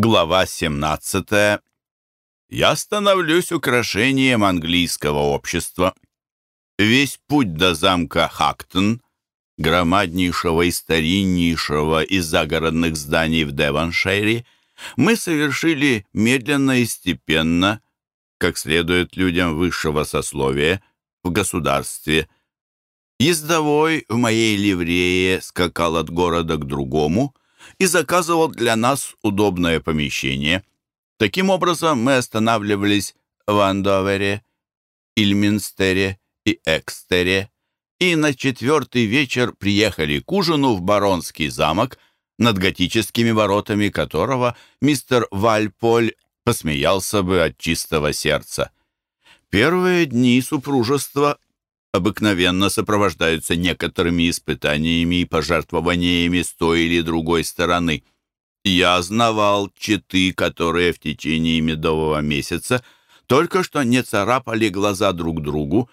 Глава 17. Я становлюсь украшением английского общества. Весь путь до замка Хактон, громаднейшего и стариннейшего из загородных зданий в Девоншире, мы совершили медленно и степенно, как следует людям высшего сословия, в государстве. Ездовой в моей ливрее скакал от города к другому — и заказывал для нас удобное помещение. Таким образом, мы останавливались в Андовере, Ильминстере и Экстере, и на четвертый вечер приехали к ужину в Баронский замок, над готическими воротами которого мистер Вальполь посмеялся бы от чистого сердца. Первые дни супружества обыкновенно сопровождаются некоторыми испытаниями и пожертвованиями с той или другой стороны. Я знавал читы, которые в течение медового месяца только что не царапали глаза друг другу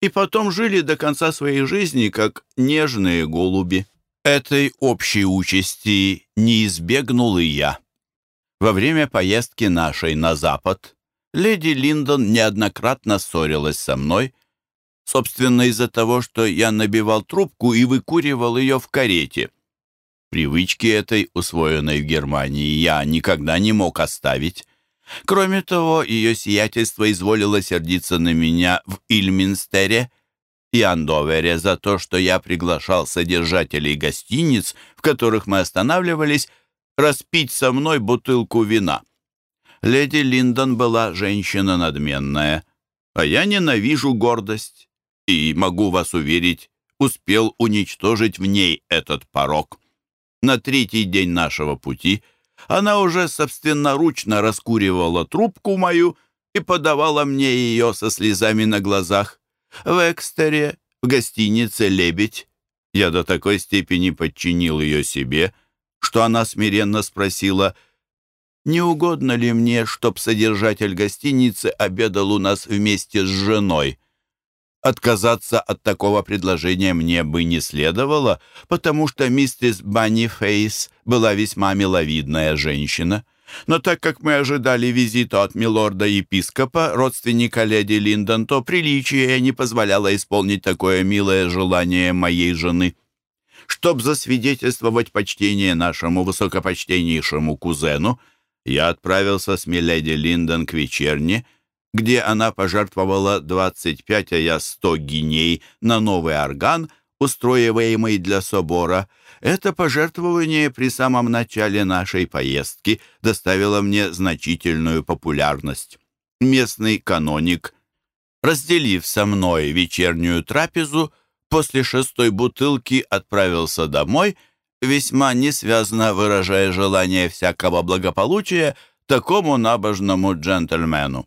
и потом жили до конца своей жизни, как нежные голуби. Этой общей участи не избегнул и я. Во время поездки нашей на запад леди Линдон неоднократно ссорилась со мной — собственно, из-за того, что я набивал трубку и выкуривал ее в карете. Привычки этой, усвоенной в Германии, я никогда не мог оставить. Кроме того, ее сиятельство изволило сердиться на меня в Ильминстере и Андовере за то, что я приглашал содержателей гостиниц, в которых мы останавливались, распить со мной бутылку вина. Леди Линдон была женщина надменная, а я ненавижу гордость и, могу вас уверить, успел уничтожить в ней этот порог. На третий день нашего пути она уже собственноручно раскуривала трубку мою и подавала мне ее со слезами на глазах. В Экстере, в гостинице «Лебедь» я до такой степени подчинил ее себе, что она смиренно спросила, не угодно ли мне, чтоб содержатель гостиницы обедал у нас вместе с женой. Отказаться от такого предложения мне бы не следовало, потому что миссис Банни Фейс была весьма миловидная женщина. Но так как мы ожидали визита от милорда-епископа, родственника леди Линдон, то приличие не позволяло исполнить такое милое желание моей жены. Чтоб засвидетельствовать почтение нашему высокопочтеннейшему кузену, я отправился с миледи Линдон к вечерне, где она пожертвовала 25, а я 100 гиней на новый орган, устроиваемый для собора. Это пожертвование при самом начале нашей поездки доставило мне значительную популярность. Местный каноник, разделив со мной вечернюю трапезу, после шестой бутылки отправился домой, весьма несвязно выражая желание всякого благополучия такому набожному джентльмену.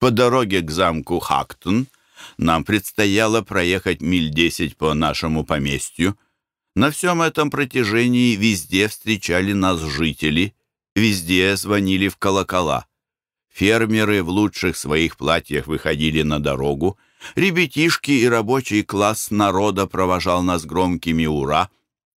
По дороге к замку Хактон нам предстояло проехать миль десять по нашему поместью. На всем этом протяжении везде встречали нас жители, везде звонили в колокола. Фермеры в лучших своих платьях выходили на дорогу, ребятишки и рабочий класс народа провожал нас громкими «Ура!».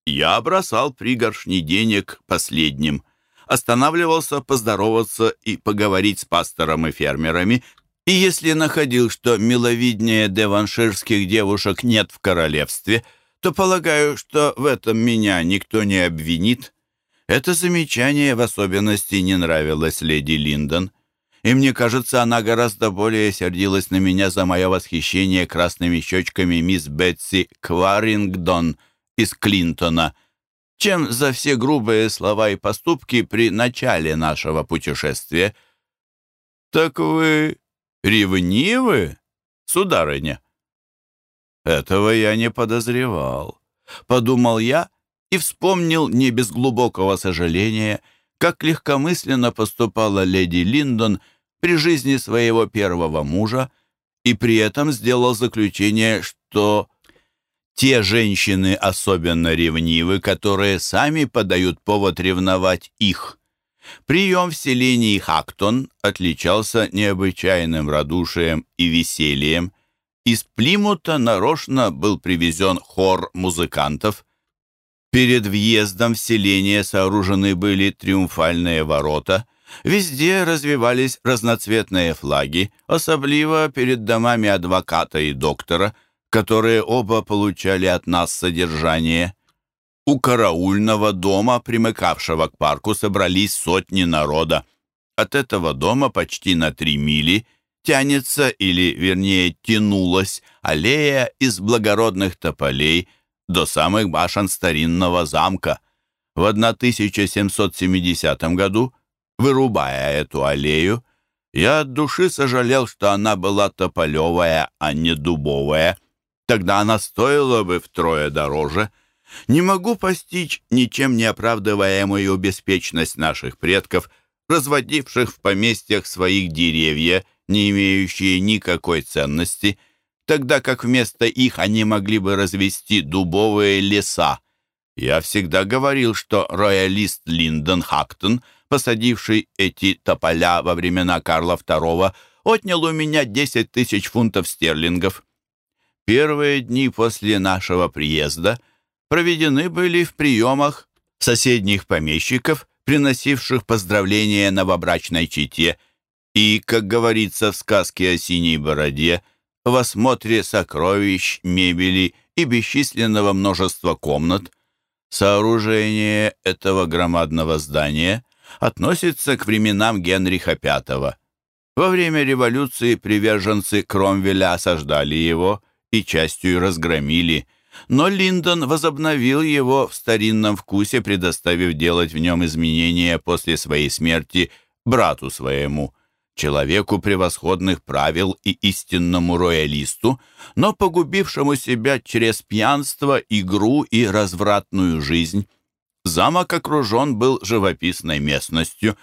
Я бросал пригоршни денег последним – останавливался поздороваться и поговорить с пастором и фермерами, и если находил, что миловиднее деванширских девушек нет в королевстве, то полагаю, что в этом меня никто не обвинит. Это замечание в особенности не нравилось леди Линдон, и мне кажется, она гораздо более сердилась на меня за мое восхищение красными щечками мисс Бетси Кварингдон из Клинтона — чем за все грубые слова и поступки при начале нашего путешествия. «Так вы ревнивы, сударыня?» «Этого я не подозревал», — подумал я и вспомнил не без глубокого сожаления, как легкомысленно поступала леди Линдон при жизни своего первого мужа, и при этом сделал заключение, что те женщины особенно ревнивы, которые сами подают повод ревновать их. Прием в селении Хактон отличался необычайным радушием и весельем. Из Плимута нарочно был привезен хор музыкантов. Перед въездом в селение сооружены были триумфальные ворота. Везде развивались разноцветные флаги, особливо перед домами адвоката и доктора, которые оба получали от нас содержание. У караульного дома, примыкавшего к парку, собрались сотни народа. От этого дома почти на три мили тянется, или, вернее, тянулась аллея из благородных тополей – до самых башен старинного замка. В 1770 году, вырубая эту аллею, я от души сожалел, что она была тополевая, а не дубовая. Тогда она стоила бы втрое дороже. Не могу постичь ничем не оправдываемую беспечность наших предков, разводивших в поместьях своих деревья, не имеющие никакой ценности — тогда как вместо их они могли бы развести дубовые леса. Я всегда говорил, что роялист Линдон Хактон, посадивший эти тополя во времена Карла II, отнял у меня 10 тысяч фунтов стерлингов. Первые дни после нашего приезда проведены были в приемах соседних помещиков, приносивших поздравления новобрачной чете, и, как говорится в сказке о синей бороде, в осмотре сокровищ, мебели и бесчисленного множества комнат. Сооружение этого громадного здания относится к временам Генриха V. Во время революции приверженцы Кромвеля осаждали его и частью разгромили, но Линдон возобновил его в старинном вкусе, предоставив делать в нем изменения после своей смерти брату своему – человеку превосходных правил и истинному роялисту, но погубившему себя через пьянство, игру и развратную жизнь. Замок окружен был живописной местностью.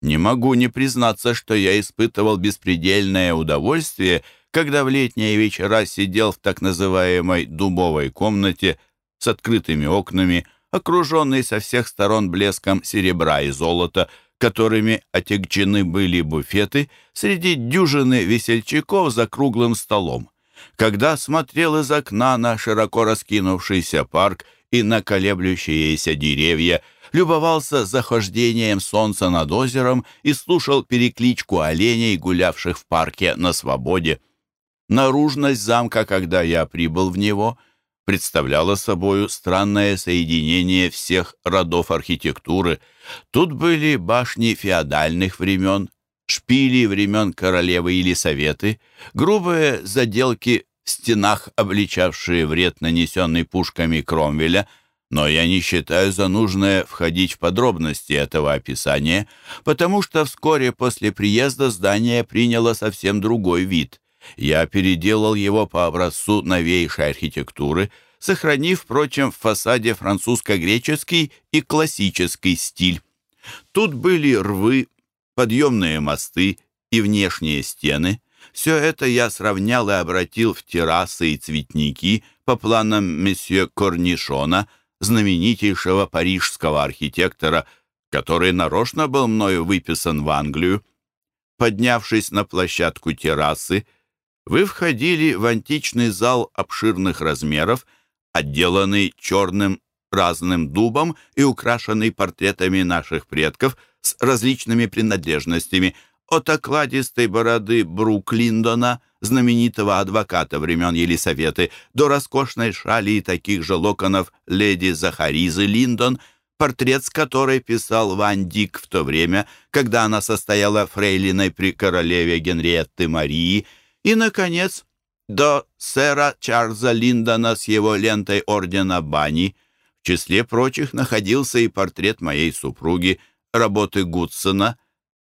Не могу не признаться, что я испытывал беспредельное удовольствие, когда в летние вечера сидел в так называемой «дубовой комнате» с открытыми окнами, окруженный со всех сторон блеском серебра и золота – которыми отягчены были буфеты среди дюжины весельчаков за круглым столом. Когда смотрел из окна на широко раскинувшийся парк и на колеблющиеся деревья, любовался захождением солнца над озером и слушал перекличку оленей, гулявших в парке на свободе. Наружность замка, когда я прибыл в него, представляла собою странное соединение всех родов архитектуры. Тут были башни феодальных времен, шпили времен королевы или советы, грубые заделки в стенах, обличавшие вред, нанесенный пушками Кромвеля, но я не считаю за нужное входить в подробности этого описания, потому что вскоре после приезда здание приняло совсем другой вид — я переделал его по образцу новейшей архитектуры, сохранив, впрочем, в фасаде французско-греческий и классический стиль. Тут были рвы, подъемные мосты и внешние стены. Все это я сравнял и обратил в террасы и цветники по планам месье Корнишона, знаменитейшего парижского архитектора, который нарочно был мною выписан в Англию. Поднявшись на площадку террасы, вы входили в античный зал обширных размеров, отделанный черным разным дубом и украшенный портретами наших предков с различными принадлежностями от окладистой бороды Брук Линдона, знаменитого адвоката времен Елисаветы, до роскошной шали и таких же локонов леди Захаризы Линдон, портрет с которой писал Ван Дик в то время, когда она состояла фрейлиной при королеве Генриетты Марии – и, наконец, до сэра Чарльза Линдона с его лентой ордена Бани. В числе прочих находился и портрет моей супруги, работы Гудсона,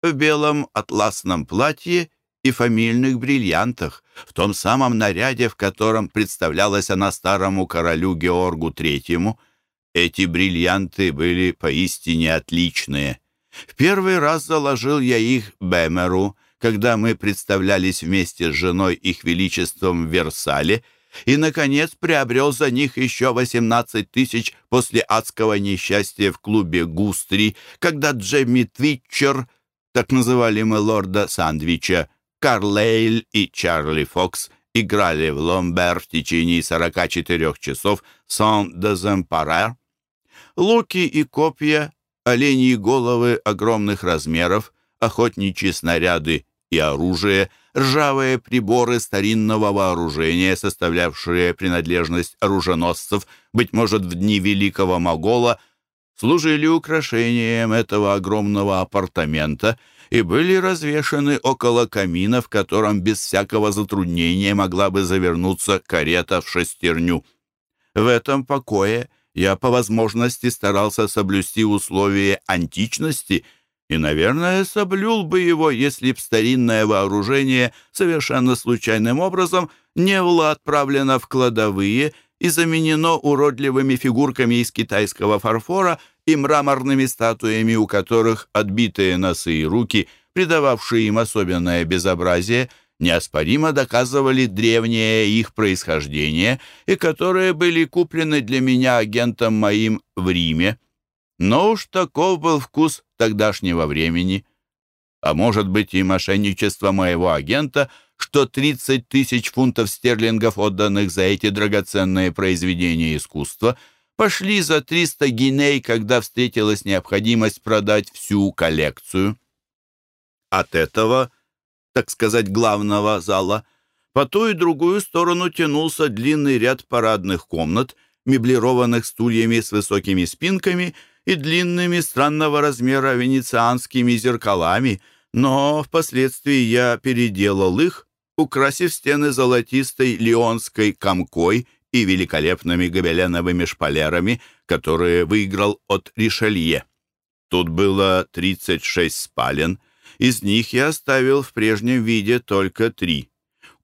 в белом атласном платье и фамильных бриллиантах, в том самом наряде, в котором представлялась она старому королю Георгу Третьему. Эти бриллианты были поистине отличные. В первый раз заложил я их Бэмеру, когда мы представлялись вместе с женой их величеством в Версале, и, наконец, приобрел за них еще 18 тысяч после адского несчастья в клубе «Густри», когда Джемми Твитчер, так называли мы лорда Сандвича, Карлейль и Чарли Фокс играли в Ломбер в течение 44 часов «Сан-Деземпарер», луки и копья, оленьи головы огромных размеров, охотничьи снаряды и оружие, ржавые приборы старинного вооружения, составлявшие принадлежность оруженосцев, быть может, в дни Великого Могола, служили украшением этого огромного апартамента и были развешаны около камина, в котором без всякого затруднения могла бы завернуться карета в шестерню. В этом покое я по возможности старался соблюсти условия античности — и, наверное, соблюл бы его, если б старинное вооружение совершенно случайным образом не было отправлено в кладовые и заменено уродливыми фигурками из китайского фарфора и мраморными статуями, у которых отбитые носы и руки, придававшие им особенное безобразие, неоспоримо доказывали древнее их происхождение и которые были куплены для меня агентом моим в Риме. Но уж таков был вкус тогдашнего времени. А может быть и мошенничество моего агента, что 30 тысяч фунтов стерлингов, отданных за эти драгоценные произведения искусства, пошли за 300 гиней, когда встретилась необходимость продать всю коллекцию. От этого, так сказать, главного зала, по ту и другую сторону тянулся длинный ряд парадных комнат, меблированных стульями с высокими спинками — и длинными странного размера венецианскими зеркалами, но впоследствии я переделал их, украсив стены золотистой леонской комкой и великолепными гобеленовыми шпалерами, которые выиграл от Ришелье. Тут было 36 спален, из них я оставил в прежнем виде только три.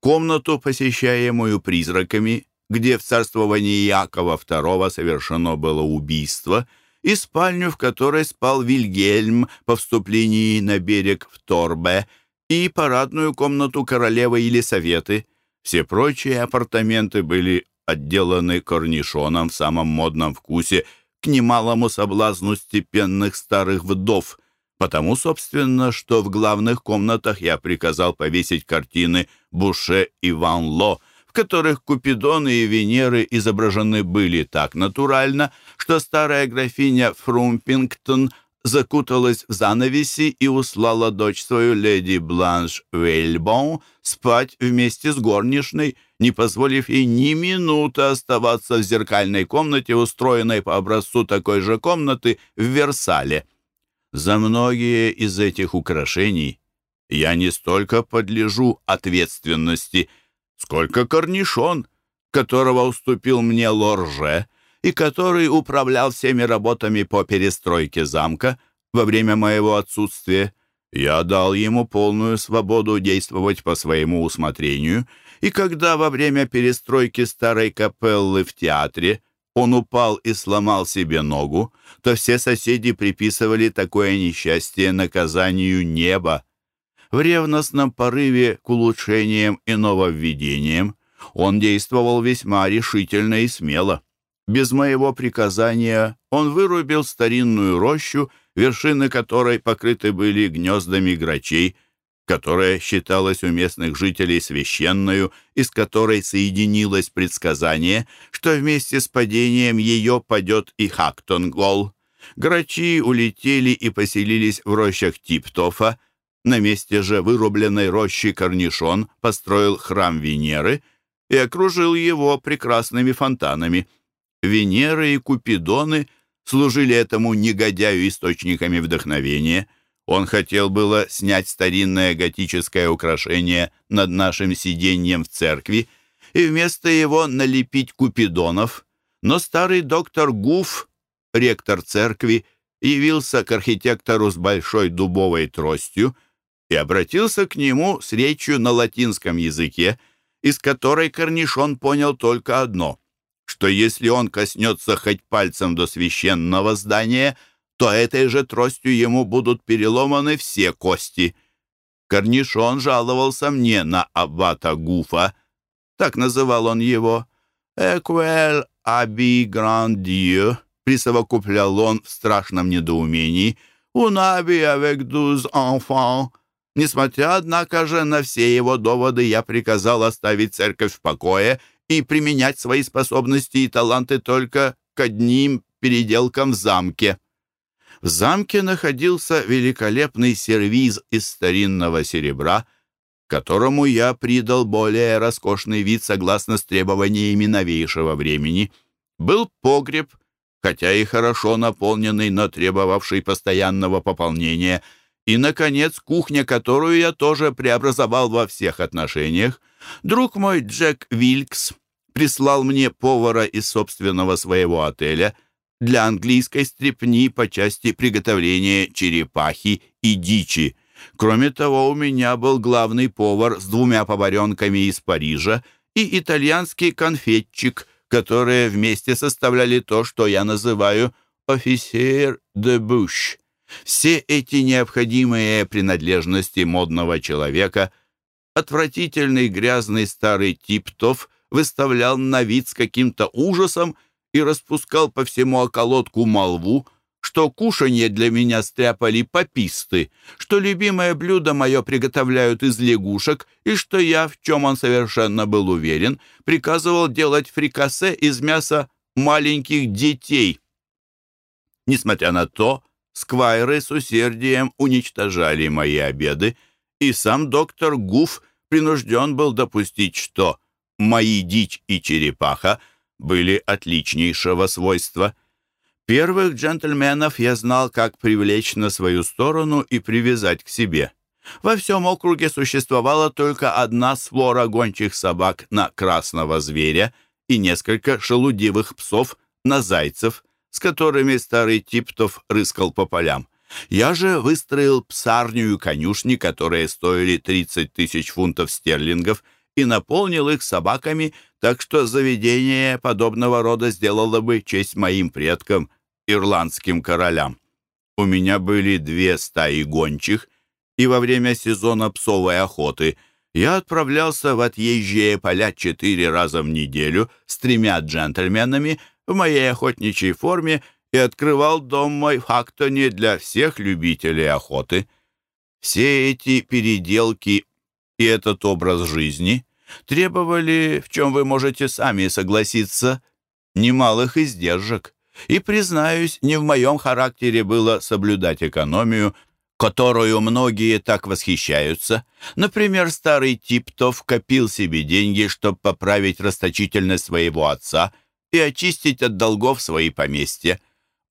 Комнату, посещаемую призраками, где в царствовании Якова II совершено было убийство — и спальню, в которой спал Вильгельм по вступлении на берег в Торбе, и парадную комнату королевы Елисаветы. Все прочие апартаменты были отделаны корнишоном в самом модном вкусе к немалому соблазну степенных старых вдов, потому, собственно, что в главных комнатах я приказал повесить картины Буше и Ван Ло, которых Купидоны и Венеры изображены были так натурально, что старая графиня Фрумпингтон закуталась в занавеси и услала дочь свою леди Бланш Вейльбон спать вместе с горничной, не позволив ей ни минуты оставаться в зеркальной комнате, устроенной по образцу такой же комнаты в Версале. За многие из этих украшений я не столько подлежу ответственности – сколько корнишон, которого уступил мне Лорже и который управлял всеми работами по перестройке замка во время моего отсутствия. Я дал ему полную свободу действовать по своему усмотрению, и когда во время перестройки старой капеллы в театре он упал и сломал себе ногу, то все соседи приписывали такое несчастье наказанию неба в ревностном порыве к улучшениям и нововведениям. Он действовал весьма решительно и смело. Без моего приказания он вырубил старинную рощу, вершины которой покрыты были гнездами грачей, которая считалась у местных жителей священную, из которой соединилось предсказание, что вместе с падением ее падет и Хактонгол. Грачи улетели и поселились в рощах Типтофа, на месте же вырубленной рощи Корнишон построил храм Венеры и окружил его прекрасными фонтанами. Венеры и Купидоны служили этому негодяю источниками вдохновения. Он хотел было снять старинное готическое украшение над нашим сиденьем в церкви и вместо его налепить Купидонов, но старый доктор Гуф, ректор церкви, явился к архитектору с большой дубовой тростью, и обратился к нему с речью на латинском языке, из которой Корнишон понял только одно, что если он коснется хоть пальцем до священного здания, то этой же тростью ему будут переломаны все кости. Корнишон жаловался мне на аббата Гуфа, так называл он его, «Эквель аби грандиeu», присовокуплял он в страшном недоумении, «Un аби avec douze enfants», Несмотря, однако же, на все его доводы, я приказал оставить церковь в покое и применять свои способности и таланты только к одним переделкам в замке. В замке находился великолепный сервиз из старинного серебра, которому я придал более роскошный вид согласно с требованиями новейшего времени. Был погреб, хотя и хорошо наполненный, но требовавший постоянного пополнения, и, наконец, кухня, которую я тоже преобразовал во всех отношениях. Друг мой Джек Вилькс прислал мне повара из собственного своего отеля — для английской стрепни по части приготовления черепахи и дичи. Кроме того, у меня был главный повар с двумя поваренками из Парижа и итальянский конфетчик, которые вместе составляли то, что я называю «офицер де буш». Все эти необходимые принадлежности модного человека отвратительный грязный старый Типтов выставлял на вид с каким-то ужасом и распускал по всему околотку молву, что кушанье для меня стряпали пописты, что любимое блюдо мое приготовляют из лягушек, и что я, в чем он совершенно был уверен, приказывал делать фрикасе из мяса маленьких детей. Несмотря на то, сквайры с усердием уничтожали мои обеды, и сам доктор Гуф принужден был допустить, что мои дичь и черепаха — были отличнейшего свойства. Первых джентльменов я знал, как привлечь на свою сторону и привязать к себе. Во всем округе существовала только одна свора гончих собак на красного зверя и несколько шелудивых псов на зайцев, с которыми старый Типтов рыскал по полям. Я же выстроил псарню и конюшни, которые стоили 30 тысяч фунтов стерлингов, и наполнил их собаками, так что заведение подобного рода сделало бы честь моим предкам, ирландским королям. У меня были две стаи гончих, и во время сезона псовой охоты я отправлялся в отъезжие поля четыре раза в неделю с тремя джентльменами в моей охотничьей форме и открывал дом мой в Хактоне для всех любителей охоты. Все эти переделки и этот образ жизни требовали, в чем вы можете сами согласиться, немалых издержек. И, признаюсь, не в моем характере было соблюдать экономию, которую многие так восхищаются. Например, старый Типтов копил себе деньги, чтобы поправить расточительность своего отца и очистить от долгов свои поместья.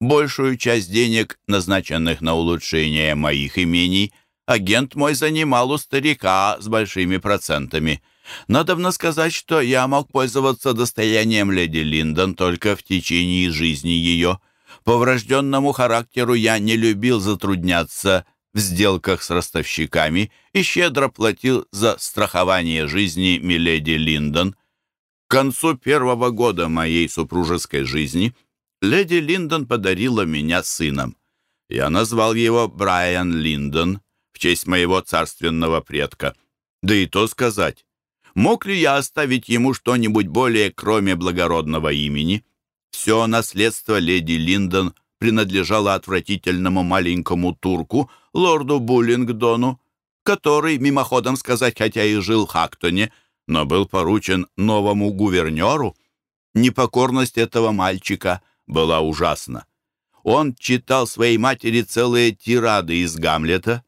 Большую часть денег, назначенных на улучшение моих имений, агент мой занимал у старика с большими процентами – Надобно сказать, что я мог пользоваться достоянием леди Линдон только в течение жизни ее. По врожденному характеру я не любил затрудняться в сделках с ростовщиками и щедро платил за страхование жизни миледи Линдон. К концу первого года моей супружеской жизни леди Линдон подарила меня сыном. Я назвал его Брайан Линдон в честь моего царственного предка. Да и то сказать, Мог ли я оставить ему что-нибудь более, кроме благородного имени? Все наследство леди Линдон принадлежало отвратительному маленькому турку, лорду Буллингдону, который, мимоходом сказать, хотя и жил в Хактоне, но был поручен новому гувернеру. Непокорность этого мальчика была ужасна. Он читал своей матери целые тирады из Гамлета.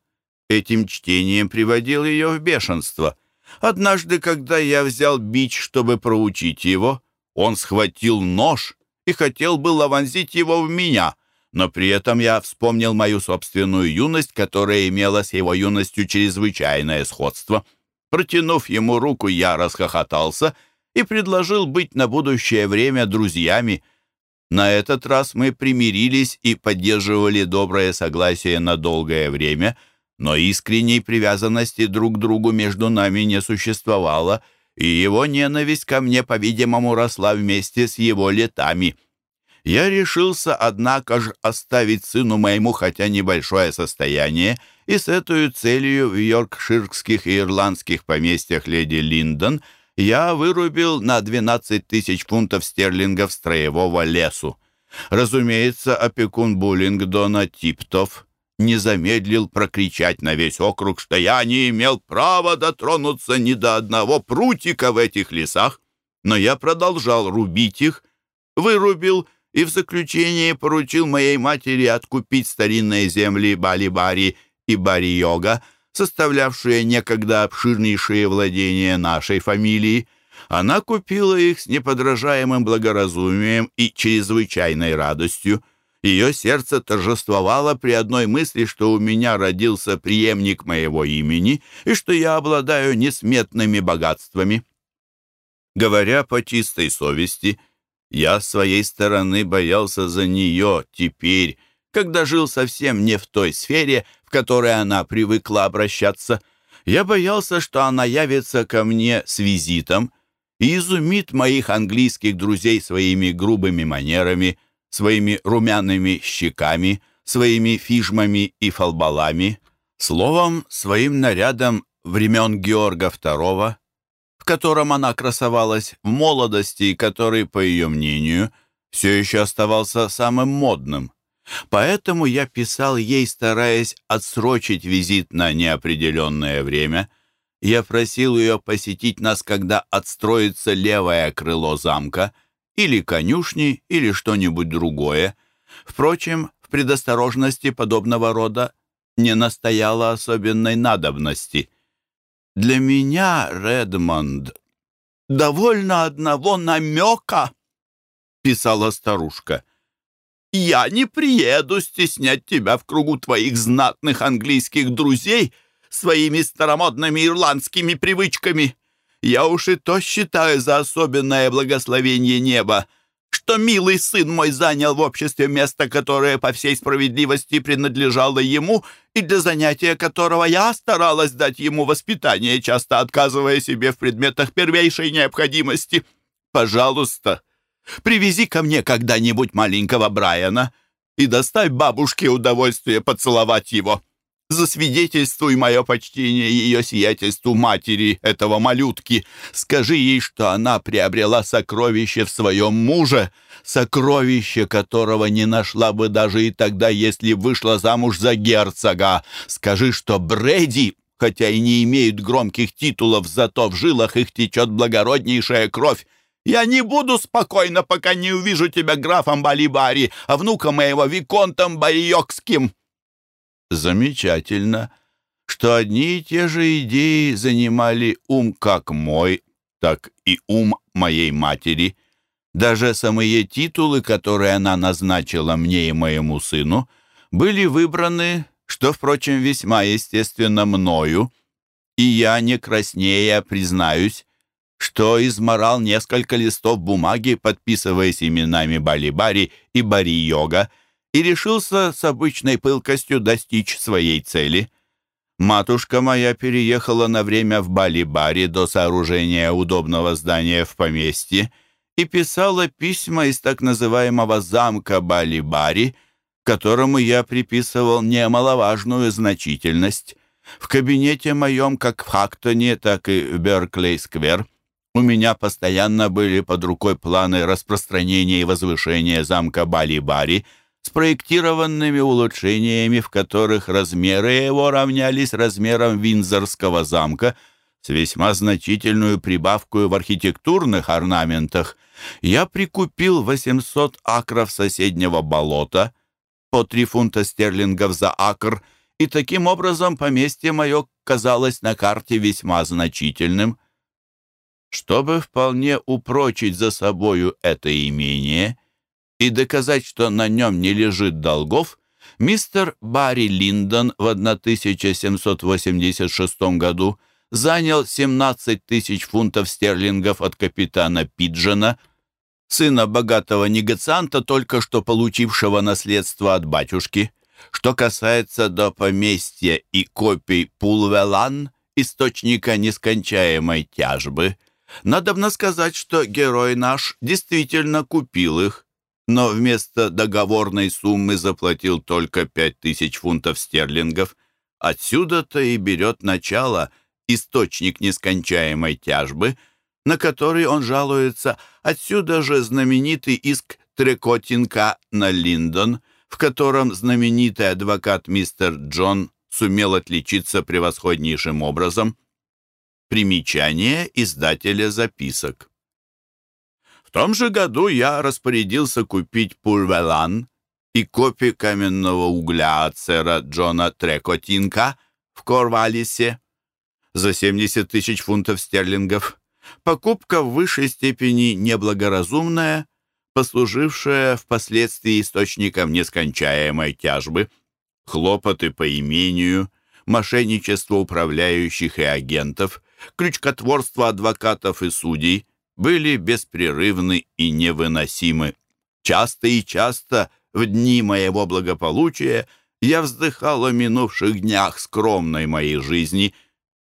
Этим чтением приводил ее в бешенство — Однажды, когда я взял бич, чтобы проучить его, он схватил нож и хотел было вонзить его в меня, но при этом я вспомнил мою собственную юность, которая имела с его юностью чрезвычайное сходство. Протянув ему руку, я расхохотался и предложил быть на будущее время друзьями. На этот раз мы примирились и поддерживали доброе согласие на долгое время — но искренней привязанности друг к другу между нами не существовало, и его ненависть ко мне, по-видимому, росла вместе с его летами. Я решился, однако же, оставить сыну моему хотя небольшое состояние, и с этой целью в йоркширских и ирландских поместьях леди Линдон я вырубил на 12 тысяч фунтов стерлингов строевого лесу. Разумеется, опекун Буллингдона Типтов не замедлил прокричать на весь округ, что я не имел права дотронуться ни до одного прутика в этих лесах, но я продолжал рубить их, вырубил и в заключение поручил моей матери откупить старинные земли Бали-Бари и Бари-Йога, составлявшие некогда обширнейшие владения нашей фамилии. Она купила их с неподражаемым благоразумием и чрезвычайной радостью. Ее сердце торжествовало при одной мысли, что у меня родился преемник моего имени и что я обладаю несметными богатствами. Говоря по чистой совести, я с своей стороны боялся за нее теперь, когда жил совсем не в той сфере, в которой она привыкла обращаться. Я боялся, что она явится ко мне с визитом и изумит моих английских друзей своими грубыми манерами, своими румяными щеками, своими фижмами и фалбалами, словом, своим нарядом времен Георга II, в котором она красовалась в молодости который, по ее мнению, все еще оставался самым модным. Поэтому я писал ей, стараясь отсрочить визит на неопределенное время. Я просил ее посетить нас, когда отстроится левое крыло замка, или конюшни, или что-нибудь другое. Впрочем, в предосторожности подобного рода не настояло особенной надобности. Для меня, Редмонд, довольно одного намека, писала старушка. Я не приеду стеснять тебя в кругу твоих знатных английских друзей своими старомодными ирландскими привычками. Я уж и то считаю за особенное благословение неба, что милый сын мой занял в обществе место, которое по всей справедливости принадлежало ему, и для занятия которого я старалась дать ему воспитание, часто отказывая себе в предметах первейшей необходимости. Пожалуйста, Привези ко мне когда-нибудь маленького Брайана и доставь бабушке удовольствие поцеловать его. Засвидетельствуй мое почтение ее сиятельству матери этого малютки. Скажи ей, что она приобрела сокровище в своем муже, сокровище которого не нашла бы даже и тогда, если вышла замуж за герцога. Скажи, что Брэди, хотя и не имеют громких титулов, зато в жилах их течет благороднейшая кровь, я не буду спокойно, пока не увижу тебя графом Балибари, а внука моего Виконтом Бариокским». Замечательно, что одни и те же идеи занимали ум как мой, так и ум моей матери. Даже самые титулы, которые она назначила мне и моему сыну, были выбраны, что, впрочем, весьма естественно мною, и я не краснея признаюсь, что изморал несколько листов бумаги, подписываясь именами Балибари и Бари-Йога, и решился с обычной пылкостью достичь своей цели. Матушка моя переехала на время в Балибари до сооружения удобного здания в поместье и писала письма из так называемого замка Балибари, которому я приписывал немаловажную значительность. В кабинете моем, как в Хактоне, так и в Берклей-сквер, у меня постоянно были под рукой планы распространения и возвышения замка Бали-Бари, спроектированными улучшениями, в которых размеры его равнялись размерам Винзорского замка, с весьма значительную прибавку в архитектурных орнаментах. Я прикупил 800 акров соседнего болота, по 3 фунта стерлингов за акр, и таким образом поместье мое казалось на карте весьма значительным – чтобы вполне упрочить за собою это имение и доказать, что на нем не лежит долгов, мистер Барри Линдон в 1786 году занял 17 тысяч фунтов стерлингов от капитана Пиджена, сына богатого негацианта, только что получившего наследство от батюшки. Что касается до поместья и копий Пулвелан, источника нескончаемой тяжбы – Надобно сказать, что герой наш действительно купил их, но вместо договорной суммы заплатил только пять тысяч фунтов стерлингов. Отсюда-то и берет начало источник нескончаемой тяжбы, на который он жалуется. Отсюда же знаменитый иск Трекотинка на Линдон, в котором знаменитый адвокат мистер Джон сумел отличиться превосходнейшим образом – Примечание издателя записок. В том же году я распорядился купить пульвелан и копию каменного угля от сэра Джона Трекотинка в Корвалисе за 70 тысяч фунтов стерлингов. Покупка в высшей степени неблагоразумная, послужившая впоследствии источником нескончаемой тяжбы, хлопоты по имению, мошенничество управляющих и агентов, крючкотворство адвокатов и судей были беспрерывны и невыносимы. Часто и часто в дни моего благополучия я вздыхал о минувших днях скромной моей жизни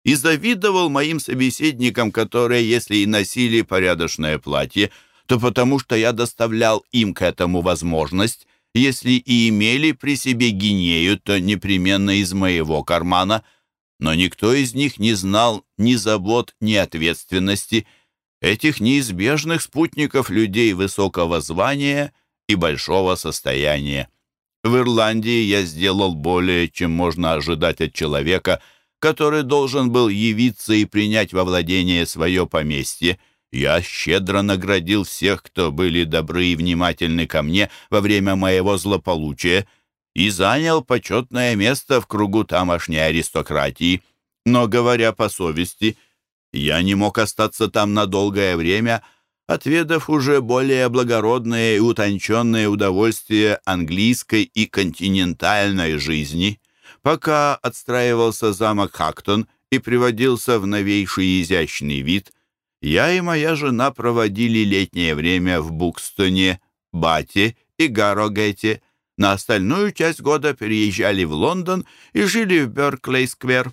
и завидовал моим собеседникам, которые, если и носили порядочное платье, то потому что я доставлял им к этому возможность, если и имели при себе гинею, то непременно из моего кармана, но никто из них не знал ни забот, ни ответственности, этих неизбежных спутников людей высокого звания и большого состояния. В Ирландии я сделал более, чем можно ожидать от человека, который должен был явиться и принять во владение свое поместье — я щедро наградил всех, кто были добры и внимательны ко мне во время моего злополучия, и занял почетное место в кругу тамошней аристократии. Но, говоря по совести, я не мог остаться там на долгое время, отведав уже более благородные и утонченные удовольствия английской и континентальной жизни. Пока отстраивался замок Хактон и приводился в новейший изящный вид, я и моя жена проводили летнее время в Букстоне, Бате и Гарогете. На остальную часть года переезжали в Лондон и жили в Берклей-сквер.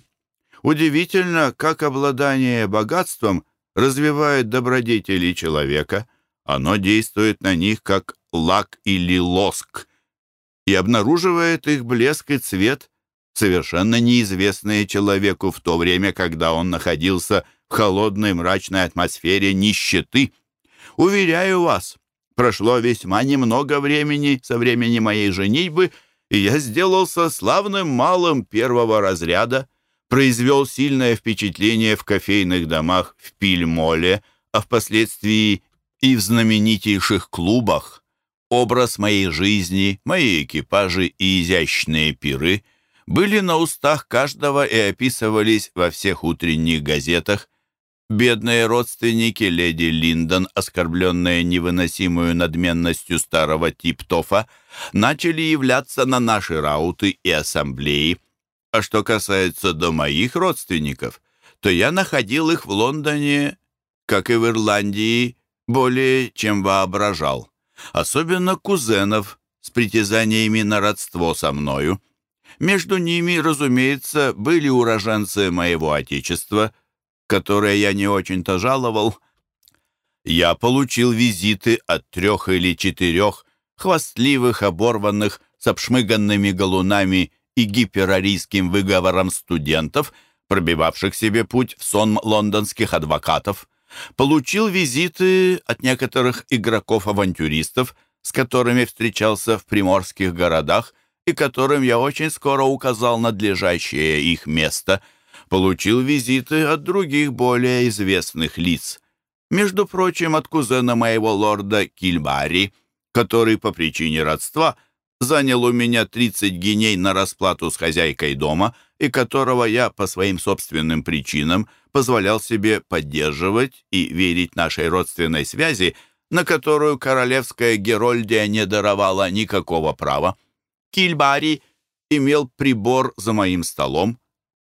Удивительно, как обладание богатством развивает добродетели человека. Оно действует на них, как лак или лоск, и обнаруживает их блеск и цвет, совершенно неизвестные человеку в то время, когда он находился в холодной мрачной атмосфере нищеты. Уверяю вас, прошло весьма немного времени со времени моей женитьбы, и я сделался славным малым первого разряда, произвел сильное впечатление в кофейных домах в Пильмоле, а впоследствии и в знаменитейших клубах. Образ моей жизни, мои экипажи и изящные пиры были на устах каждого и описывались во всех утренних газетах, Бедные родственники леди Линдон, оскорбленные невыносимую надменностью старого Типтофа, начали являться на наши рауты и ассамблеи. А что касается до моих родственников, то я находил их в Лондоне, как и в Ирландии, более чем воображал. Особенно кузенов с притязаниями на родство со мною. Между ними, разумеется, были уроженцы моего отечества – которое я не очень-то жаловал, я получил визиты от трех или четырех хвастливых, оборванных, с обшмыганными галунами и гиперарийским выговором студентов, пробивавших себе путь в сон лондонских адвокатов. Получил визиты от некоторых игроков-авантюристов, с которыми встречался в приморских городах и которым я очень скоро указал надлежащее их место — получил визиты от других более известных лиц. Между прочим, от кузена моего лорда Кильбари, который по причине родства занял у меня 30 геней на расплату с хозяйкой дома и которого я по своим собственным причинам позволял себе поддерживать и верить нашей родственной связи, на которую королевская Герольдия не даровала никакого права. Кильбари имел прибор за моим столом,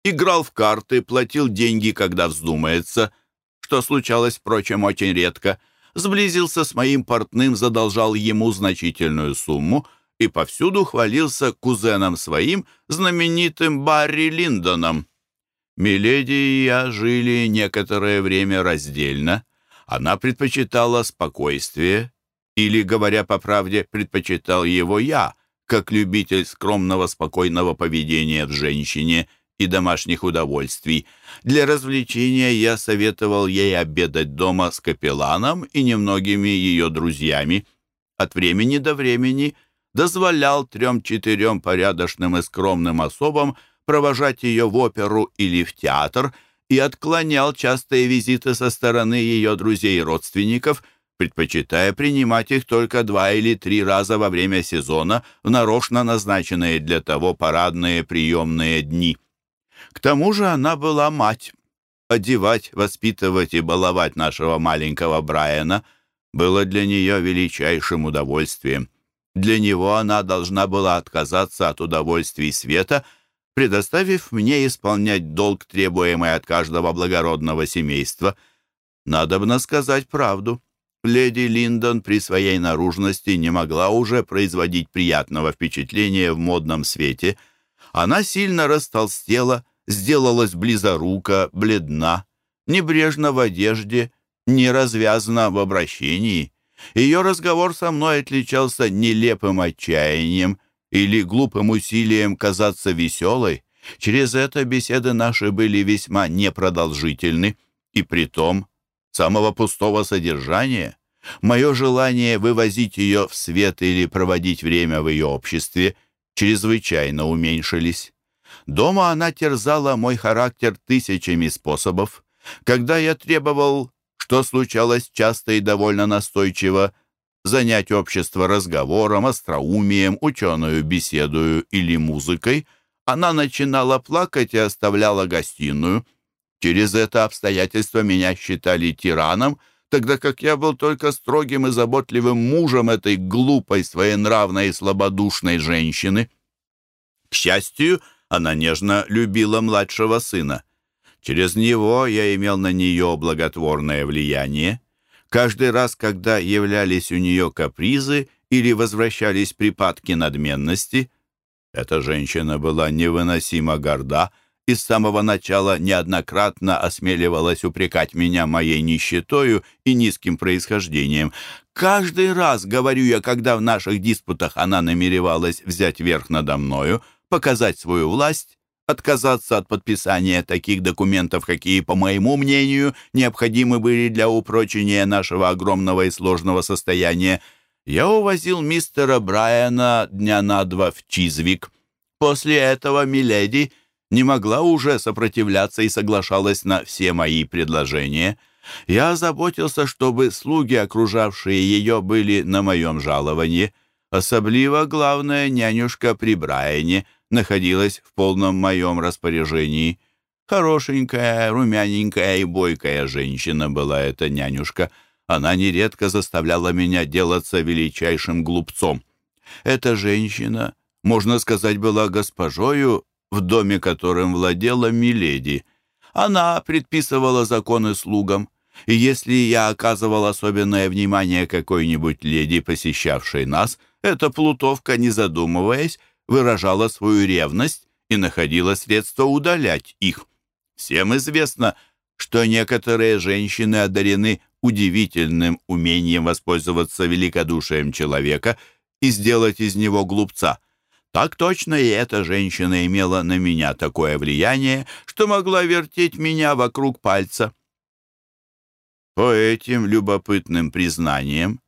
играл в карты, платил деньги, когда вздумается, что случалось, впрочем, очень редко, сблизился с моим портным, задолжал ему значительную сумму и повсюду хвалился кузеном своим, знаменитым Барри Линдоном. Миледи и я жили некоторое время раздельно. Она предпочитала спокойствие, или, говоря по правде, предпочитал его я, как любитель скромного спокойного поведения в женщине – и домашних удовольствий. Для развлечения я советовал ей обедать дома с капелланом и немногими ее друзьями. От времени до времени дозволял трем-четырем порядочным и скромным особам провожать ее в оперу или в театр и отклонял частые визиты со стороны ее друзей и родственников, предпочитая принимать их только два или три раза во время сезона в нарочно назначенные для того парадные приемные дни. К тому же она была мать. Одевать, воспитывать и баловать нашего маленького Брайана было для нее величайшим удовольствием. Для него она должна была отказаться от удовольствий света, предоставив мне исполнять долг, требуемый от каждого благородного семейства. Надобно сказать правду. Леди Линдон при своей наружности не могла уже производить приятного впечатления в модном свете. Она сильно растолстела, сделалась близорука, бледна, небрежна в одежде, не развязана в обращении. Ее разговор со мной отличался нелепым отчаянием или глупым усилием казаться веселой. Через это беседы наши были весьма непродолжительны, и притом самого пустого содержания. Мое желание вывозить ее в свет или проводить время в ее обществе чрезвычайно уменьшились. Дома она терзала мой характер тысячами способов. Когда я требовал, что случалось часто и довольно настойчиво, занять общество разговором, остроумием, ученую беседою или музыкой, она начинала плакать и оставляла гостиную. Через это обстоятельство меня считали тираном, тогда как я был только строгим и заботливым мужем этой глупой, своенравной и слабодушной женщины. К счастью, она нежно любила младшего сына. Через него я имел на нее благотворное влияние. Каждый раз, когда являлись у нее капризы или возвращались припадки надменности, эта женщина была невыносимо горда и с самого начала неоднократно осмеливалась упрекать меня моей нищетою и низким происхождением. Каждый раз, говорю я, когда в наших диспутах она намеревалась взять верх надо мною, показать свою власть, отказаться от подписания таких документов, какие, по моему мнению, необходимы были для упрочения нашего огромного и сложного состояния, я увозил мистера Брайана дня на два в Чизвик. После этого Миледи не могла уже сопротивляться и соглашалась на все мои предложения. Я озаботился, чтобы слуги, окружавшие ее, были на моем жаловании. Особливо главная нянюшка при Брайане — находилась в полном моем распоряжении. Хорошенькая, румяненькая и бойкая женщина была эта нянюшка. Она нередко заставляла меня делаться величайшим глупцом. Эта женщина, можно сказать, была госпожою, в доме которым владела Миледи. Она предписывала законы слугам, и если я оказывал особенное внимание какой-нибудь леди, посещавшей нас, эта плутовка, не задумываясь, выражала свою ревность и находила средства удалять их. Всем известно, что некоторые женщины одарены удивительным умением воспользоваться великодушием человека и сделать из него глупца. Так точно и эта женщина имела на меня такое влияние, что могла вертеть меня вокруг пальца. По этим любопытным признаниям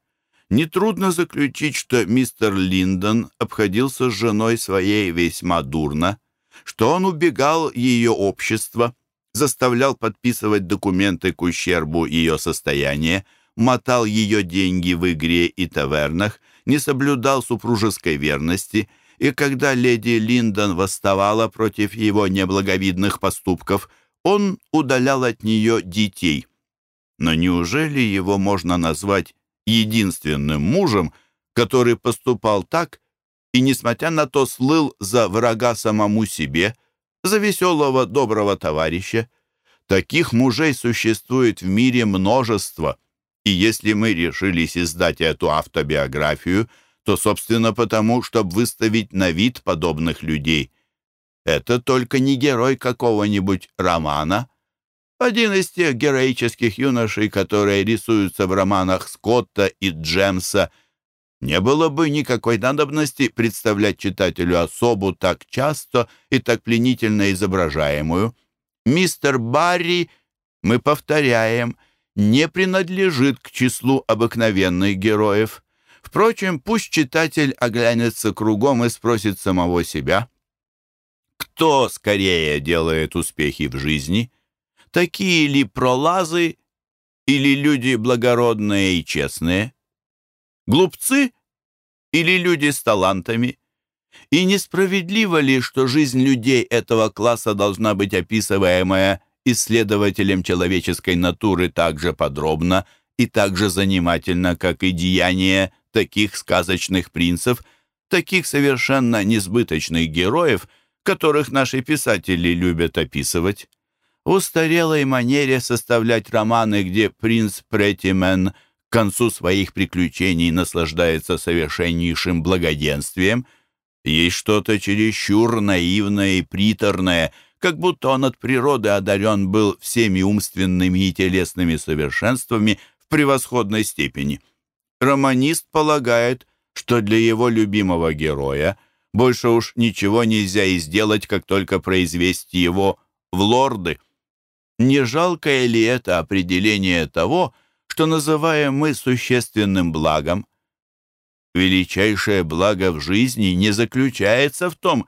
Нетрудно заключить, что мистер Линдон обходился с женой своей весьма дурно, что он убегал ее общества, заставлял подписывать документы к ущербу ее состояния, мотал ее деньги в игре и тавернах, не соблюдал супружеской верности, и когда леди Линдон восставала против его неблаговидных поступков, он удалял от нее детей. Но неужели его можно назвать единственным мужем, который поступал так и, несмотря на то, слыл за врага самому себе, за веселого доброго товарища. Таких мужей существует в мире множество, и если мы решились издать эту автобиографию, то, собственно, потому, чтобы выставить на вид подобных людей. Это только не герой какого-нибудь романа, один из тех героических юношей, которые рисуются в романах Скотта и Джемса. Не было бы никакой надобности представлять читателю особу так часто и так пленительно изображаемую. Мистер Барри, мы повторяем, не принадлежит к числу обыкновенных героев. Впрочем, пусть читатель оглянется кругом и спросит самого себя, кто скорее делает успехи в жизни – такие ли пролазы или люди благородные и честные? Глупцы или люди с талантами? И несправедливо ли, что жизнь людей этого класса должна быть описываемая исследователем человеческой натуры так же подробно и так же занимательно, как и деяния таких сказочных принцев, таких совершенно несбыточных героев, которых наши писатели любят описывать? Устарелой манере составлять романы, где принц Претимен к концу своих приключений наслаждается совершеннейшим благоденствием – есть что-то чересчур наивное и приторное, как будто он от природы одарен был всеми умственными и телесными совершенствами в превосходной степени. Романист полагает, что для его любимого героя больше уж ничего нельзя и сделать, как только произвести его в лорды. Не жалкое ли это определение того, что называем мы существенным благом? Величайшее благо в жизни не заключается в том,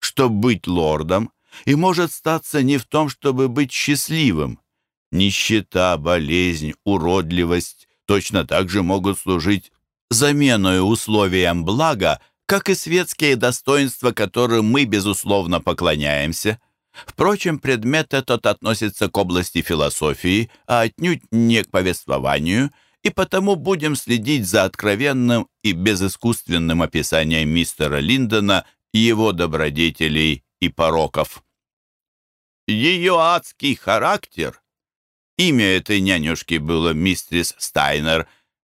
чтобы быть лордом, и может статься не в том, чтобы быть счастливым. Нищета, болезнь, уродливость точно так же могут служить заменой условиям блага, как и светские достоинства, которым мы, безусловно, поклоняемся. Впрочем, предмет этот относится к области философии, а отнюдь не к повествованию – и потому будем следить за откровенным и безыскусственным описанием мистера Линдона его добродетелей и пороков. Ее адский характер, имя этой нянюшки было мистерис Стайнер,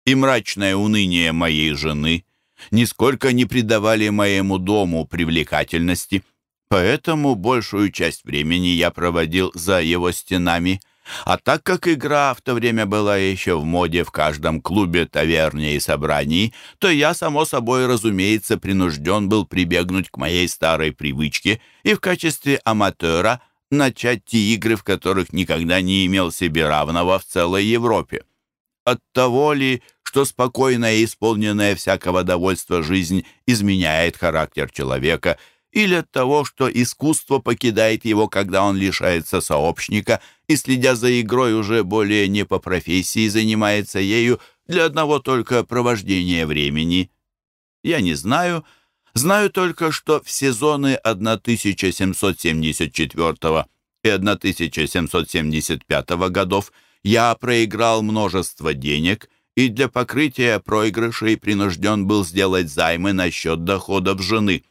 и мрачное уныние моей жены нисколько не придавали моему дому привлекательности, поэтому большую часть времени я проводил за его стенами – а так как игра в то время была еще в моде в каждом клубе, таверне и собрании, то я, само собой, разумеется, принужден был прибегнуть к моей старой привычке и в качестве аматера начать те игры, в которых никогда не имел себе равного в целой Европе. От того ли, что спокойная и исполненная всякого довольства жизнь изменяет характер человека, или от того, что искусство покидает его, когда он лишается сообщника – и, следя за игрой, уже более не по профессии занимается ею для одного только провождения времени. Я не знаю, знаю только, что в сезоны 1774 и 1775 годов я проиграл множество денег и для покрытия проигрышей принужден был сделать займы на счет доходов жены.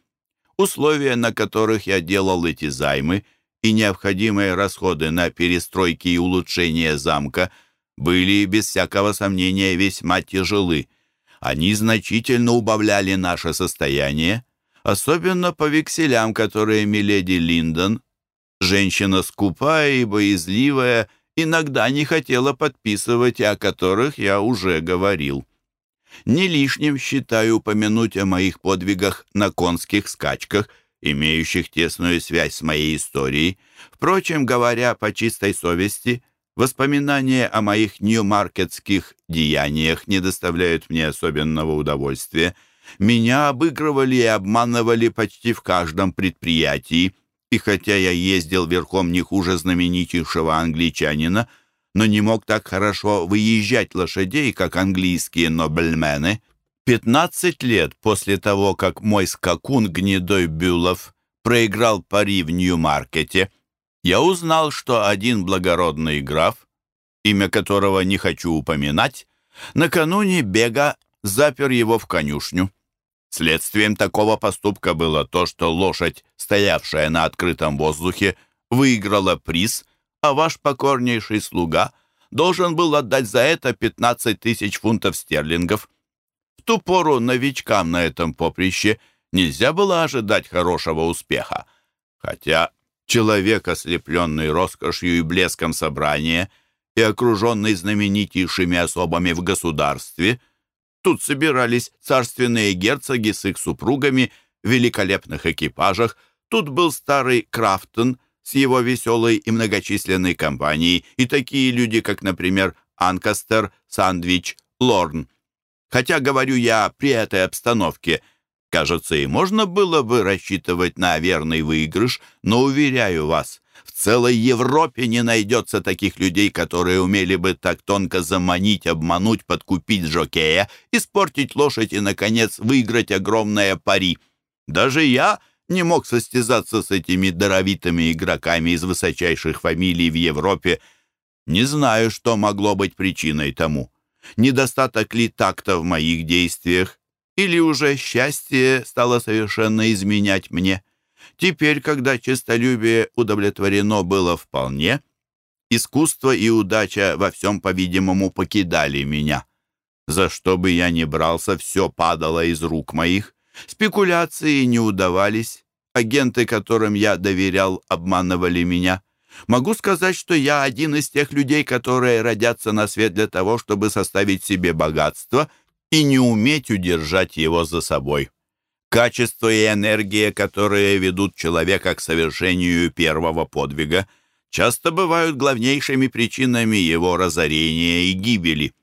Условия, на которых я делал эти займы – и необходимые расходы на перестройки и улучшение замка были, без всякого сомнения, весьма тяжелы. Они значительно убавляли наше состояние, особенно по векселям, которые миледи Линдон, женщина скупая и боязливая, иногда не хотела подписывать, о которых я уже говорил. Не лишним считаю упомянуть о моих подвигах на конских скачках – имеющих тесную связь с моей историей. Впрочем, говоря по чистой совести, воспоминания о моих нью-маркетских деяниях не доставляют мне особенного удовольствия. Меня обыгрывали и обманывали почти в каждом предприятии, и хотя я ездил верхом не хуже знаменитейшего англичанина, но не мог так хорошо выезжать лошадей, как английские нобельмены — Пятнадцать лет после того, как мой скакун Гнедой Бюлов проиграл пари в Нью-Маркете, я узнал, что один благородный граф, имя которого не хочу упоминать, накануне бега запер его в конюшню. Следствием такого поступка было то, что лошадь, стоявшая на открытом воздухе, выиграла приз, а ваш покорнейший слуга должен был отдать за это 15 тысяч фунтов стерлингов ту пору новичкам на этом поприще нельзя было ожидать хорошего успеха. Хотя человек, ослепленный роскошью и блеском собрания и окруженный знаменитейшими особами в государстве, тут собирались царственные герцоги с их супругами в великолепных экипажах, тут был старый Крафтон с его веселой и многочисленной компанией и такие люди, как, например, Анкастер, Сандвич, Лорн. Хотя, говорю я, при этой обстановке, кажется, и можно было бы рассчитывать на верный выигрыш, но, уверяю вас, В целой Европе не найдется таких людей, которые умели бы так тонко заманить, обмануть, подкупить жокея, испортить лошадь и, наконец, выиграть огромное пари. Даже я не мог состязаться с этими даровитыми игроками из высочайших фамилий в Европе. Не знаю, что могло быть причиной тому. Недостаток ли такта в моих действиях? Или уже счастье стало совершенно изменять мне? Теперь, когда честолюбие удовлетворено было вполне, искусство и удача во всем, по-видимому, покидали меня. За что бы я ни брался, все падало из рук моих. Спекуляции не удавались. Агенты, которым я доверял, обманывали меня. Могу сказать, что я один из тех людей, которые родятся на свет для того, чтобы составить себе богатство и не уметь удержать его за собой. Качество и энергия, которые ведут человека к совершению первого подвига, часто бывают главнейшими причинами его разорения и гибели.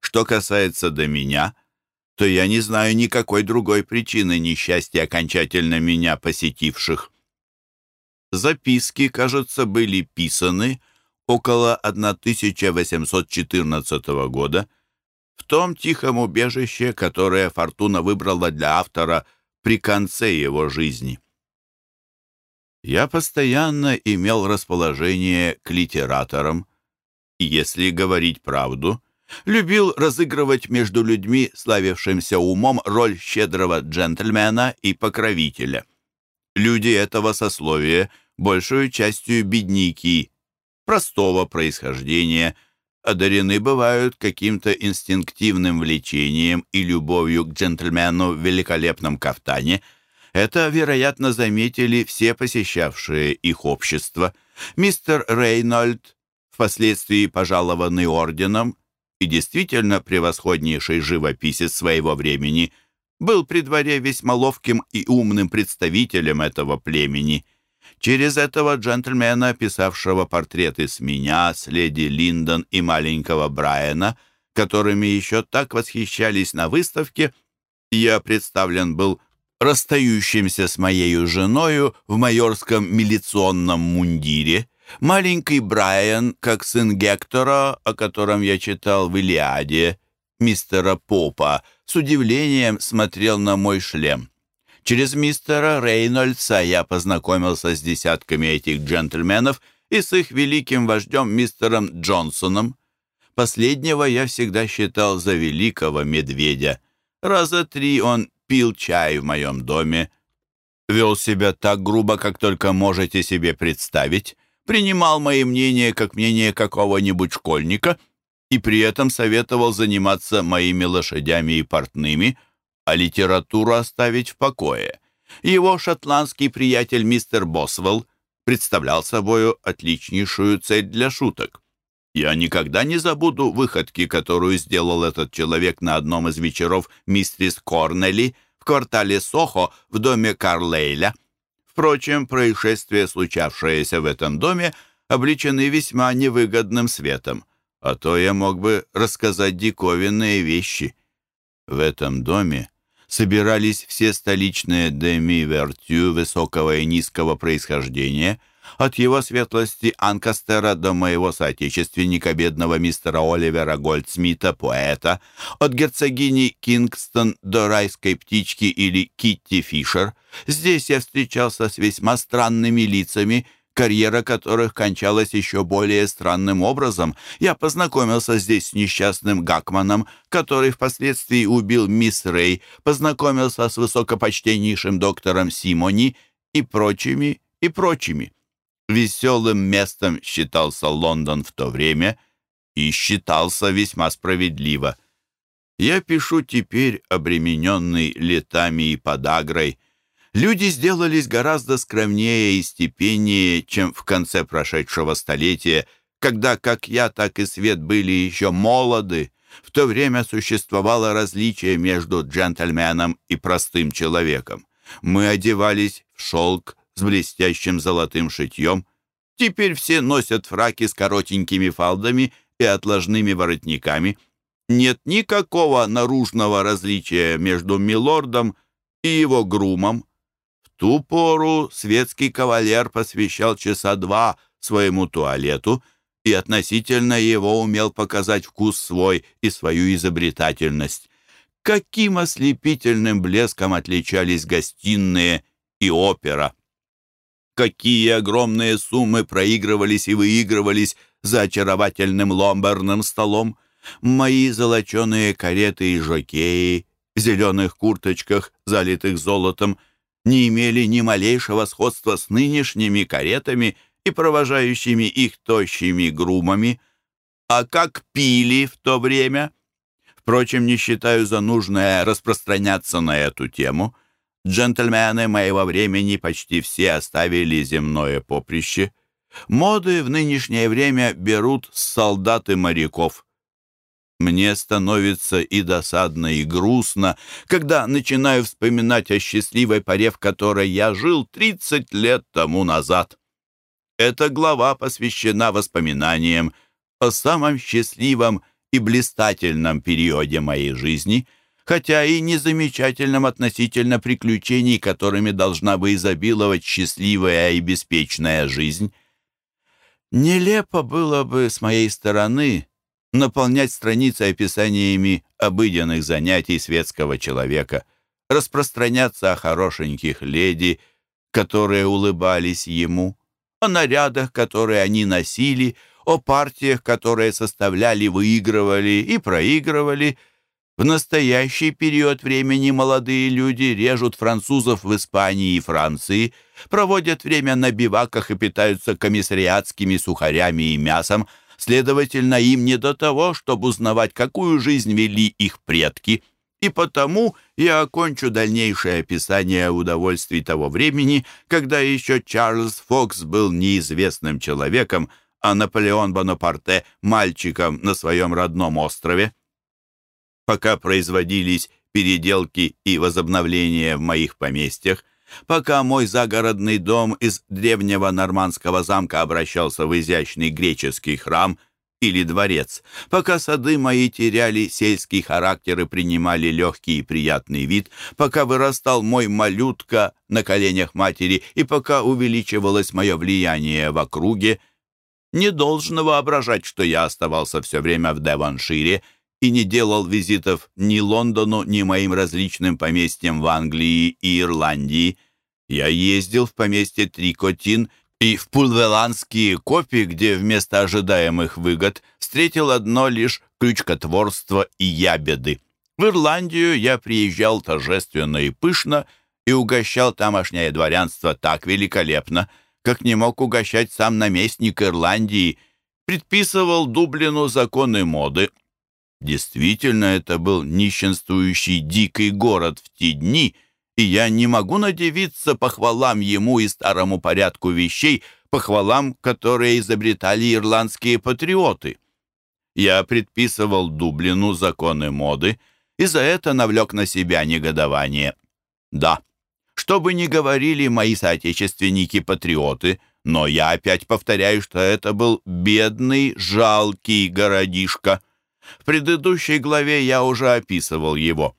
Что касается до меня, то я не знаю никакой другой причины несчастья, окончательно меня посетивших. Записки, кажется, были писаны около 1814 года в том тихом убежище, которое Фортуна выбрала для автора – при конце его жизни. Я постоянно имел расположение к литераторам, и, если говорить правду, любил разыгрывать между людьми, славившимся умом, роль щедрого джентльмена и покровителя. Люди этого сословия, большую частью бедняки, простого происхождения – одарены бывают каким-то инстинктивным влечением и любовью к джентльмену в великолепном кафтане. Это, вероятно, заметили все посещавшие их общество. Мистер Рейнольд, впоследствии пожалованный орденом и действительно превосходнейший живописец своего времени, был при дворе весьма ловким и умным представителем этого племени – Через этого джентльмена, писавшего портреты с меня, с леди Линдон и маленького Брайана, которыми еще так восхищались на выставке, я представлен был расстающимся с моей женою в майорском милиционном мундире. Маленький Брайан, как сын Гектора, о котором я читал в «Илиаде», мистера Попа, с удивлением смотрел на мой шлем. Через мистера Рейнольдса я познакомился с десятками этих джентльменов и с их великим вождем мистером Джонсоном. Последнего я всегда считал за великого медведя. Раза три он пил чай в моем доме, вел себя так грубо, как только можете себе представить, принимал мои мнения как мнение какого-нибудь школьника и при этом советовал заниматься моими лошадями и портными – а литературу оставить в покое. Его шотландский приятель мистер Босвелл представлял собою отличнейшую цель для шуток. Я никогда не забуду выходки, которую сделал этот человек на одном из вечеров мистерис Корнелли в квартале Сохо в доме Карлейля. Впрочем, происшествия, случавшиеся в этом доме, обличены весьма невыгодным светом, а то я мог бы рассказать диковинные вещи. В этом доме собирались все столичные деми-вертю высокого и низкого происхождения, от его светлости Анкастера до моего соотечественника, бедного мистера Оливера Гольдсмита, поэта, от герцогини Кингстон до райской птички или Китти Фишер. Здесь я встречался с весьма странными лицами, карьера которых кончалась еще более странным образом. Я познакомился здесь с несчастным Гакманом, который впоследствии убил мисс Рэй, познакомился с высокопочтеннейшим доктором Симони и прочими, и прочими. Веселым местом считался Лондон в то время и считался весьма справедливо. Я пишу теперь, обремененный летами и подагрой, люди сделались гораздо скромнее и степеннее, чем в конце прошедшего столетия, когда как я, так и Свет были еще молоды. В то время существовало различие между джентльменом и простым человеком. Мы одевались в шелк с блестящим золотым шитьем. Теперь все носят фраки с коротенькими фалдами и отложными воротниками. Нет никакого наружного различия между милордом и его грумом ту пору светский кавалер посвящал часа два своему туалету и относительно его умел показать вкус свой и свою изобретательность. Каким ослепительным блеском отличались гостиные и опера! Какие огромные суммы проигрывались и выигрывались за очаровательным ломбарным столом! Мои золоченые кареты и жокеи в зеленых курточках, залитых золотом, не имели ни малейшего сходства с нынешними каретами и провожающими их тощими грумами. А как пили в то время? Впрочем, не считаю за нужное распространяться на эту тему. Джентльмены моего времени почти все оставили земное поприще. Моды в нынешнее время берут с солдат и моряков. Мне становится и досадно, и грустно, когда начинаю вспоминать о счастливой поре, в которой я жил 30 лет тому назад. Эта глава посвящена воспоминаниям о самом счастливом и блистательном периоде моей жизни, хотя и незамечательном относительно приключений, которыми должна бы изобиловать счастливая и беспечная жизнь. Нелепо было бы с моей стороны наполнять страницы описаниями обыденных занятий светского человека, распространяться о хорошеньких леди, которые улыбались ему, о нарядах, которые они носили, о партиях, которые составляли, выигрывали и проигрывали. В настоящий период времени молодые люди режут французов в Испании и Франции, проводят время на биваках и питаются комиссариатскими сухарями и мясом, Следовательно, им не до того, чтобы узнавать, какую жизнь вели их предки. И потому я окончу дальнейшее описание удовольствий того времени, когда еще Чарльз Фокс был неизвестным человеком, а Наполеон Бонапарте — мальчиком на своем родном острове. Пока производились переделки и возобновления в моих поместьях, Пока мой загородный дом из древнего нормандского замка обращался в изящный греческий храм или дворец, пока сады мои теряли сельский характер и принимали легкий и приятный вид, пока вырастал мой малютка на коленях матери и пока увеличивалось мое влияние в округе, не должно воображать, что я оставался все время в Девоншире и не делал визитов ни Лондону, ни моим различным поместьям в Англии и Ирландии. Я ездил в поместье Трикотин и в пулвеланские копии, где вместо ожидаемых выгод встретил одно лишь крючкотворство и ябеды. В Ирландию я приезжал торжественно и пышно и угощал тамошнее дворянство так великолепно, как не мог угощать сам наместник Ирландии, предписывал Дублину законы моды, Действительно, это был нищенствующий дикий город в те дни, и я не могу надевиться похвалам ему и старому порядку вещей, похвалам, которые изобретали ирландские патриоты. Я предписывал Дублину законы моды, и за это навлек на себя негодование. Да, что бы ни говорили мои соотечественники-патриоты, но я опять повторяю, что это был бедный, жалкий городишко — в предыдущей главе я уже описывал его.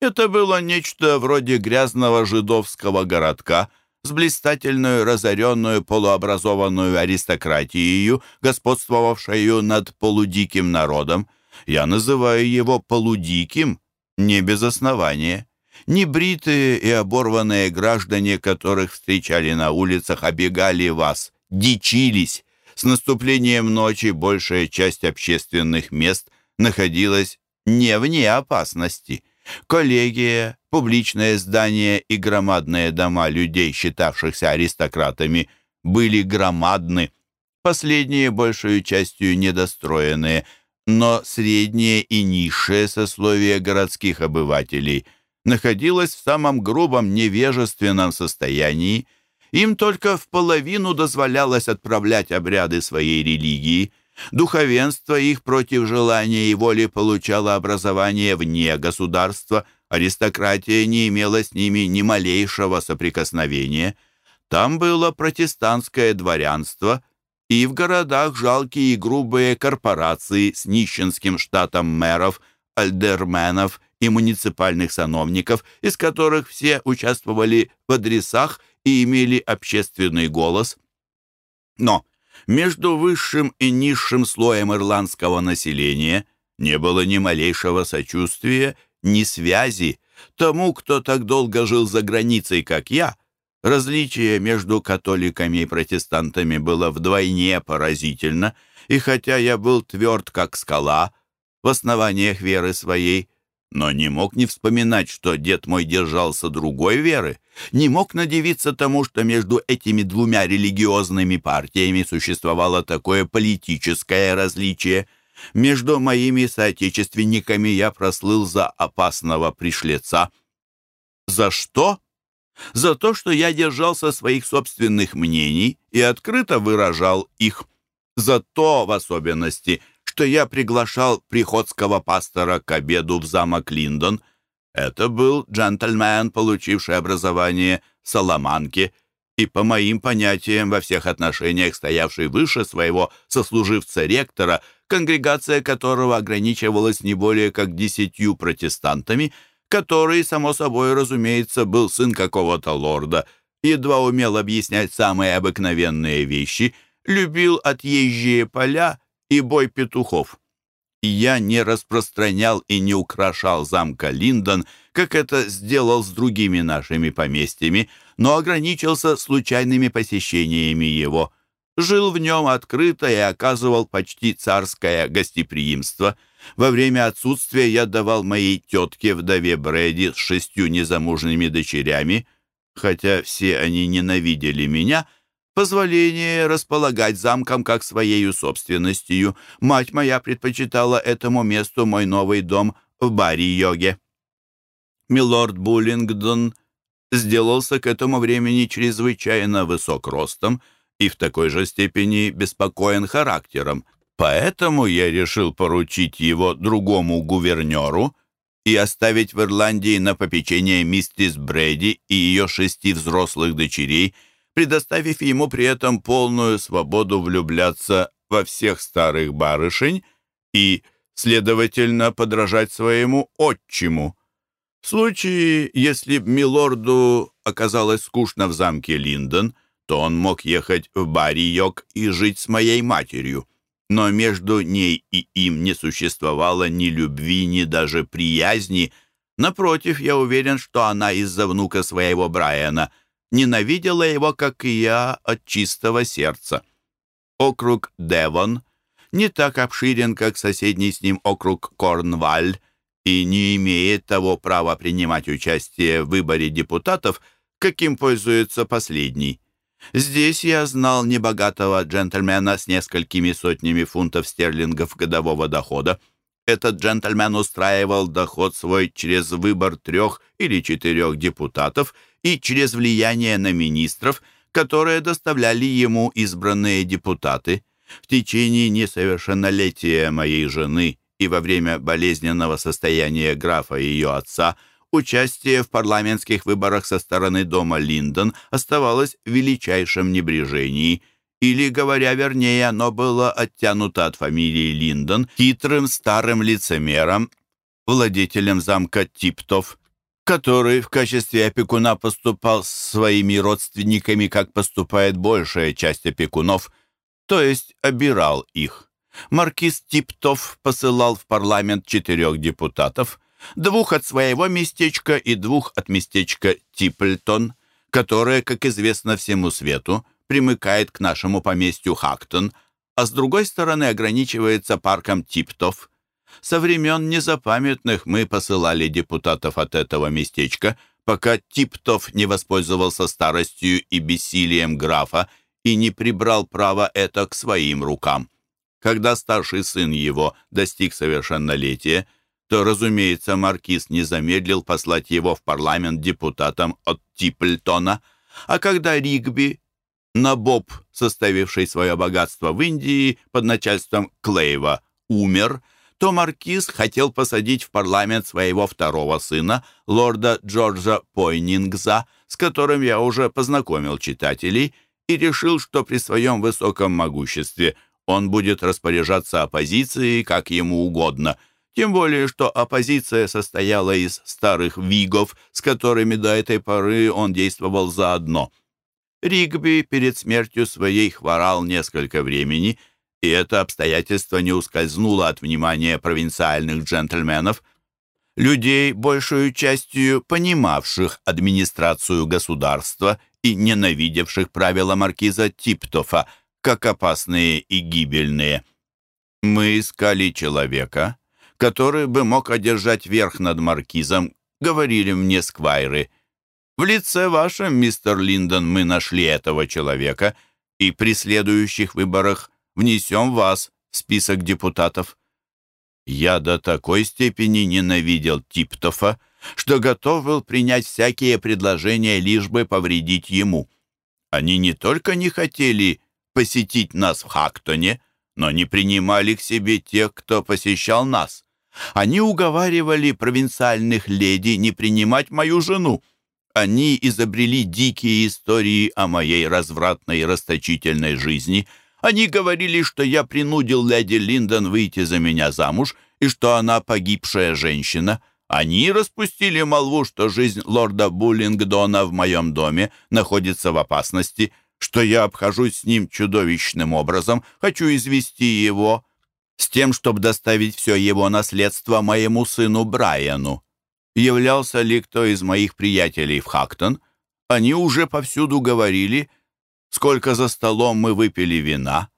Это было нечто вроде грязного жидовского городка с блистательную, разоренную, полуобразованную аристократией, господствовавшую над полудиким народом. Я называю его полудиким не без основания. Небритые и оборванные граждане, которых встречали на улицах, обегали вас, дичились. С наступлением ночи большая часть общественных мест – находилась не вне опасности. Коллегия, публичное здание и громадные дома людей, считавшихся аристократами, были громадны, последние большую частью недостроенные, но среднее и низшее сословие городских обывателей находилось в самом грубом невежественном состоянии, им только в половину дозволялось отправлять обряды своей религии – Духовенство их против желания и воли получало образование вне государства, аристократия не имела с ними ни малейшего соприкосновения. Там было протестантское дворянство, и в городах жалкие и грубые корпорации с нищенским штатом мэров, альдерменов и муниципальных сановников, из которых все участвовали в адресах и имели общественный голос. Но между высшим и низшим слоем ирландского населения не было ни малейшего сочувствия, ни связи. Тому, кто так долго жил за границей, как я, различие между католиками и протестантами было вдвойне поразительно, и хотя я был тверд, как скала, в основаниях веры своей, но не мог не вспоминать, что дед мой держался другой веры, не мог надевиться тому, что между этими двумя религиозными партиями существовало такое политическое различие. Между моими соотечественниками я прослыл за опасного пришлеца. За что? За то, что я держался своих собственных мнений и открыто выражал их. За то, в особенности, что я приглашал приходского пастора к обеду в замок Линдон. Это был джентльмен, получивший образование в Соломанке и, по моим понятиям, во всех отношениях стоявший выше своего сослуживца-ректора, конгрегация которого ограничивалась не более как десятью протестантами, который, само собой, разумеется, был сын какого-то лорда, едва умел объяснять самые обыкновенные вещи, любил отъезжие поля и бой петухов. Я не распространял и не украшал замка Линдон, как это сделал с другими нашими поместьями, но ограничился случайными посещениями его. Жил в нем открыто и оказывал почти царское гостеприимство. Во время отсутствия я давал моей тетке, вдове Брэди, с шестью незамужними дочерями, хотя все они ненавидели меня — позволение располагать замком как своей собственностью. Мать моя предпочитала этому месту мой новый дом в Барри-Йоге. Милорд Буллингдон сделался к этому времени чрезвычайно высок ростом и в такой же степени беспокоен характером. Поэтому я решил поручить его другому гувернеру и оставить в Ирландии на попечение миссис Брэди и ее шести взрослых дочерей – предоставив ему при этом полную свободу влюбляться во всех старых барышень и, следовательно, подражать своему отчиму. В случае, если б милорду оказалось скучно в замке Линдон, то он мог ехать в Барри-Йог и жить с моей матерью. Но между ней и им не существовало ни любви, ни даже приязни. Напротив, я уверен, что она из-за внука своего Брайана ненавидела его, как и я, от чистого сердца. Округ Девон не так обширен, как соседний с ним округ Корнваль, и не имеет того права принимать участие в выборе депутатов, каким пользуется последний. Здесь я знал небогатого джентльмена с несколькими сотнями фунтов стерлингов годового дохода. Этот джентльмен устраивал доход свой через выбор трех или четырех депутатов – и через влияние на министров, которые доставляли ему избранные депутаты. В течение несовершеннолетия моей жены и во время болезненного состояния графа и ее отца участие в парламентских выборах со стороны дома Линдон оставалось в величайшем небрежении, или, говоря вернее, оно было оттянуто от фамилии Линдон хитрым старым лицемером, владетелем замка Типтов, который в качестве опекуна поступал с своими родственниками, как поступает большая часть опекунов, то есть обирал их. Маркиз Типтов посылал в парламент четырех депутатов, двух от своего местечка и двух от местечка Типльтон, которое, как известно всему свету, примыкает к нашему поместью Хактон, а с другой стороны ограничивается парком Типтов. Со времен незапамятных мы посылали депутатов от этого местечка, пока Типтов не воспользовался старостью и бессилием графа и не прибрал право это к своим рукам. Когда старший сын его достиг совершеннолетия, то, разумеется, маркиз не замедлил послать его в парламент депутатом от Типльтона, а когда Ригби, набоб, составивший свое богатство в Индии под начальством Клейва, умер, то маркиз хотел посадить в парламент своего второго сына, лорда Джорджа Пойнингза, с которым я уже познакомил читателей, и решил, что при своем высоком могуществе он будет распоряжаться оппозицией как ему угодно. тем более что оппозиция состояла из старых вигов, с которыми до этой поры он действовал заодно. Ригби перед смертью своей хворал несколько времени, и это обстоятельство не ускользнуло от внимания провинциальных джентльменов, людей, большую частью понимавших администрацию государства и ненавидевших правила маркиза Типтофа, как опасные и гибельные. Мы искали человека, который бы мог одержать верх над маркизом, говорили мне сквайры — в лице вашем, мистер Линдон, мы нашли этого человека и при следующих выборах внесем вас в список депутатов. Я до такой степени ненавидел Типтофа, что готов был принять всякие предложения, лишь бы повредить ему. Они не только не хотели посетить нас в Хактоне, но не принимали к себе тех, кто посещал нас. Они уговаривали провинциальных леди не принимать мою жену, они изобрели дикие истории о моей развратной и расточительной жизни. Они говорили, что я принудил леди Линдон выйти за меня замуж и что она погибшая женщина. Они распустили молву, что жизнь лорда Буллингдона в моем доме находится в опасности, что я обхожусь с ним чудовищным образом, хочу извести его с тем, чтобы доставить все его наследство моему сыну Брайану являлся ли кто из моих приятелей в Хактон, они уже повсюду говорили, сколько за столом мы выпили вина,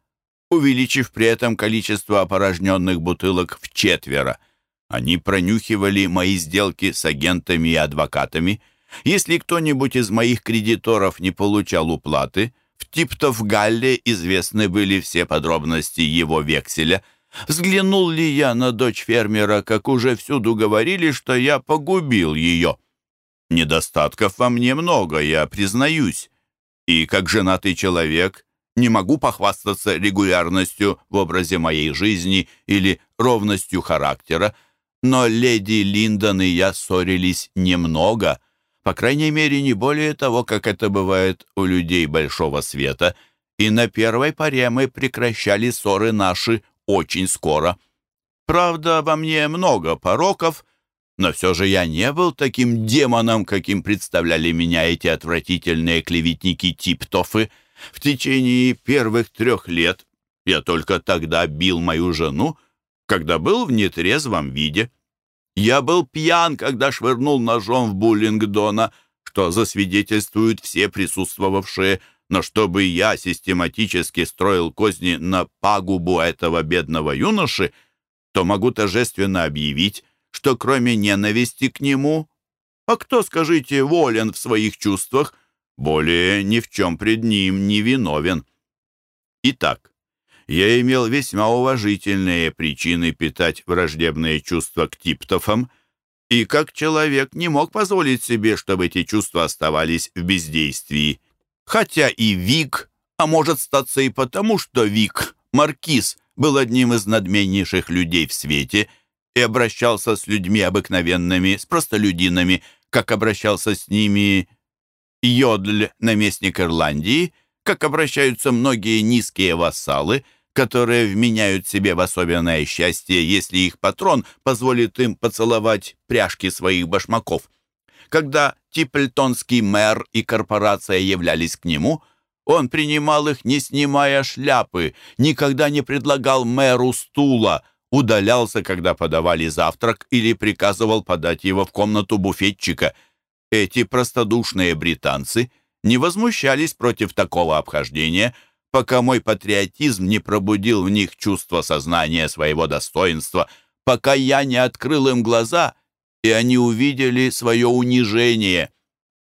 увеличив при этом количество опорожненных бутылок в четверо. Они пронюхивали мои сделки с агентами и адвокатами. Если кто-нибудь из моих кредиторов не получал уплаты, в Типтов-Галле известны были все подробности его векселя — Взглянул ли я на дочь фермера, как уже всюду говорили, что я погубил ее? Недостатков во мне много, я признаюсь. И как женатый человек не могу похвастаться регулярностью в образе моей жизни или ровностью характера, но леди Линдон и я ссорились немного, по крайней мере, не более того, как это бывает у людей большого света, и на первой паре мы прекращали ссоры наши очень скоро. Правда, во мне много пороков, но все же я не был таким демоном, каким представляли меня эти отвратительные клеветники Типтофы. В течение первых трех лет я только тогда бил мою жену, когда был в нетрезвом виде. Я был пьян, когда швырнул ножом в Буллингдона, что засвидетельствуют все присутствовавшие, но чтобы я систематически строил козни на пагубу этого бедного юноши, то могу торжественно объявить, что кроме ненависти к нему, а кто, скажите, волен в своих чувствах, более ни в чем пред ним не виновен. Итак, я имел весьма уважительные причины питать враждебные чувства к Типтофам, и как человек не мог позволить себе, чтобы эти чувства оставались в бездействии. Хотя и Вик, а может статься и потому, что Вик, маркиз, был одним из надменнейших людей в свете и обращался с людьми обыкновенными, с простолюдинами, как обращался с ними Йодль, наместник Ирландии, как обращаются многие низкие вассалы, которые вменяют себе в особенное счастье, если их патрон позволит им поцеловать пряжки своих башмаков. Когда Типльтонский мэр и корпорация являлись к нему, он принимал их, не снимая шляпы, никогда не предлагал мэру стула, удалялся, когда подавали завтрак, или приказывал подать его в комнату буфетчика. Эти простодушные британцы не возмущались против такого обхождения, пока мой патриотизм не пробудил в них чувство сознания своего достоинства, пока я не открыл им глаза — и они увидели свое унижение.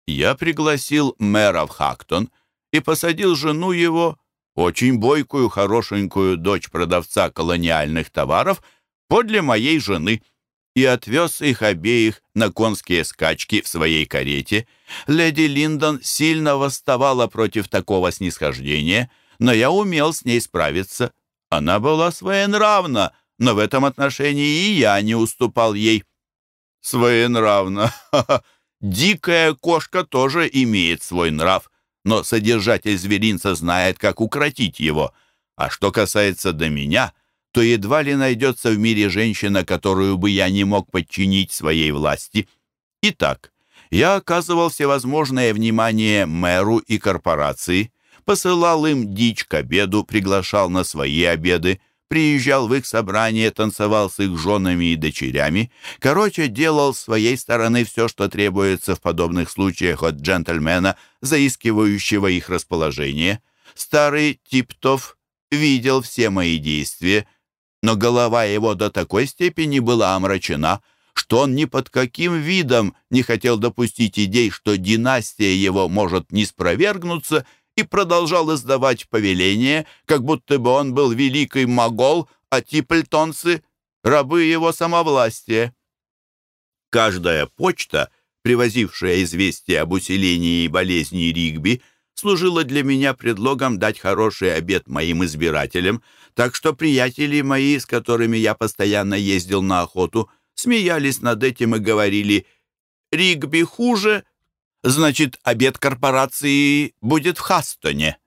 Я пригласил мэра в Хактон и посадил жену его, очень бойкую, хорошенькую дочь продавца колониальных товаров, подле моей жены и отвез их обеих на конские скачки в своей карете. Леди Линдон сильно восставала против такого снисхождения, но я умел с ней справиться. Она была своенравна, но в этом отношении и я не уступал ей своенравно. Дикая кошка тоже имеет свой нрав, но содержатель зверинца знает, как укротить его. А что касается до меня, то едва ли найдется в мире женщина, которую бы я не мог подчинить своей власти. Итак, я оказывал всевозможное внимание мэру и корпорации, посылал им дичь к обеду, приглашал на свои обеды, приезжал в их собрание, танцевал с их женами и дочерями. Короче, делал с своей стороны все, что требуется в подобных случаях от джентльмена, заискивающего их расположение. Старый Типтов видел все мои действия, но голова его до такой степени была омрачена, что он ни под каким видом не хотел допустить идей, что династия его может не спровергнуться, и продолжал издавать повеления, как будто бы он был великий могол, а типльтонцы — рабы его самовластия. Каждая почта, привозившая известие об усилении болезни Ригби, служила для меня предлогом дать хороший обед моим избирателям, так что приятели мои, с которыми я постоянно ездил на охоту, смеялись над этим и говорили «Ригби хуже, значит, обед корпорации будет в Хастоне».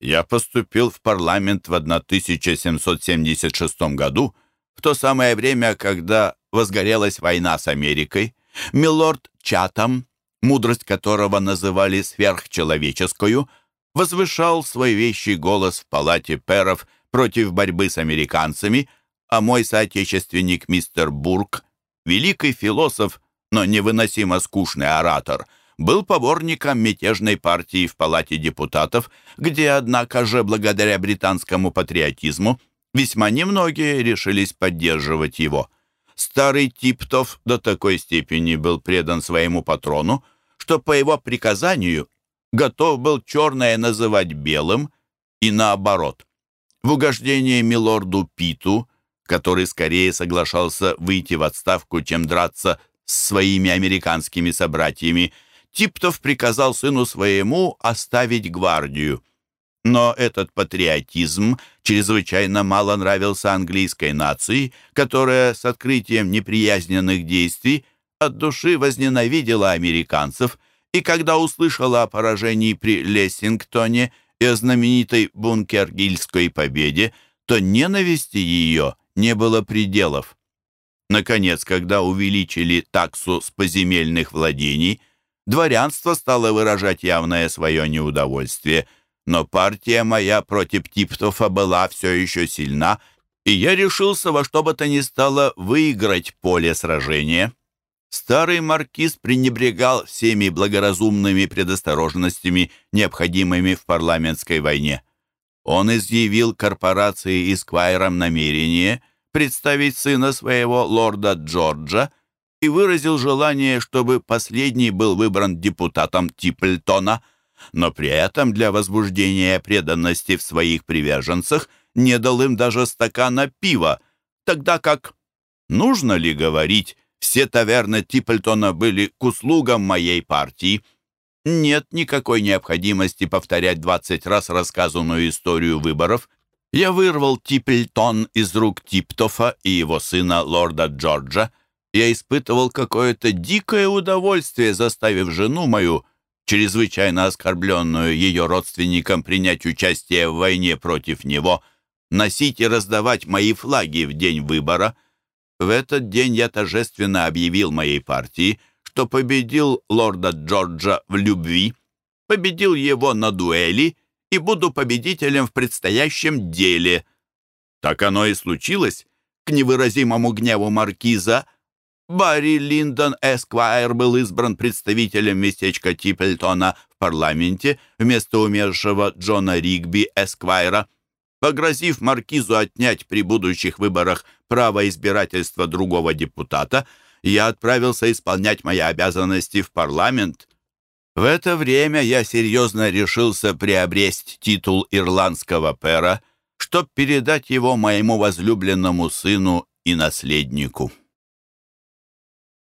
Я поступил в парламент в 1776 году, в то самое время, когда возгорелась война с Америкой. Милорд Чатам, мудрость которого называли сверхчеловеческую, возвышал свой вещий голос в палате перов против борьбы с американцами, а мой соотечественник мистер Бург, великий философ, но невыносимо скучный оратор, был поборником мятежной партии в Палате депутатов, где, однако же, благодаря британскому патриотизму, весьма немногие решились поддерживать его. Старый Типтов до такой степени был предан своему патрону, что по его приказанию готов был черное называть белым и наоборот. В угождение милорду Питу, который скорее соглашался выйти в отставку, чем драться с своими американскими собратьями, Типтов приказал сыну своему оставить гвардию. Но этот патриотизм чрезвычайно мало нравился английской нации, которая с открытием неприязненных действий от души возненавидела американцев, и когда услышала о поражении при Лессингтоне и о знаменитой Бункергильской победе, то ненависти ее не было пределов. Наконец, когда увеличили таксу с поземельных владений, дворянство стало выражать явное свое неудовольствие, но партия моя против Типтофа была все еще сильна, и я решился во что бы то ни стало выиграть поле сражения. Старый маркиз пренебрегал всеми благоразумными предосторожностями, необходимыми в парламентской войне. Он изъявил корпорации Эсквайрам намерение представить сына своего лорда Джорджа и выразил желание, чтобы последний был выбран депутатом Типльтона, но при этом для возбуждения преданности в своих приверженцах не дал им даже стакана пива, тогда как, нужно ли говорить, все таверны Типпельтона были к услугам моей партии. Нет никакой необходимости повторять двадцать раз рассказанную историю выборов. Я вырвал Типпельтон из рук Типтофа и его сына, лорда Джорджа. Я испытывал какое-то дикое удовольствие, заставив жену мою, чрезвычайно оскорбленную ее родственникам, принять участие в войне против него, носить и раздавать мои флаги в день выбора — в этот день я торжественно объявил моей партии, что победил лорда Джорджа в любви, победил его на дуэли и буду победителем в предстоящем деле. Так оно и случилось. К невыразимому гневу маркиза Барри Линдон Эсквайр был избран представителем местечка Типпельтона в парламенте вместо умершего Джона Ригби Эсквайра погрозив маркизу отнять при будущих выборах право избирательства другого депутата, я отправился исполнять мои обязанности в парламент. В это время я серьезно решился приобрести титул ирландского пера, чтобы передать его моему возлюбленному сыну и наследнику.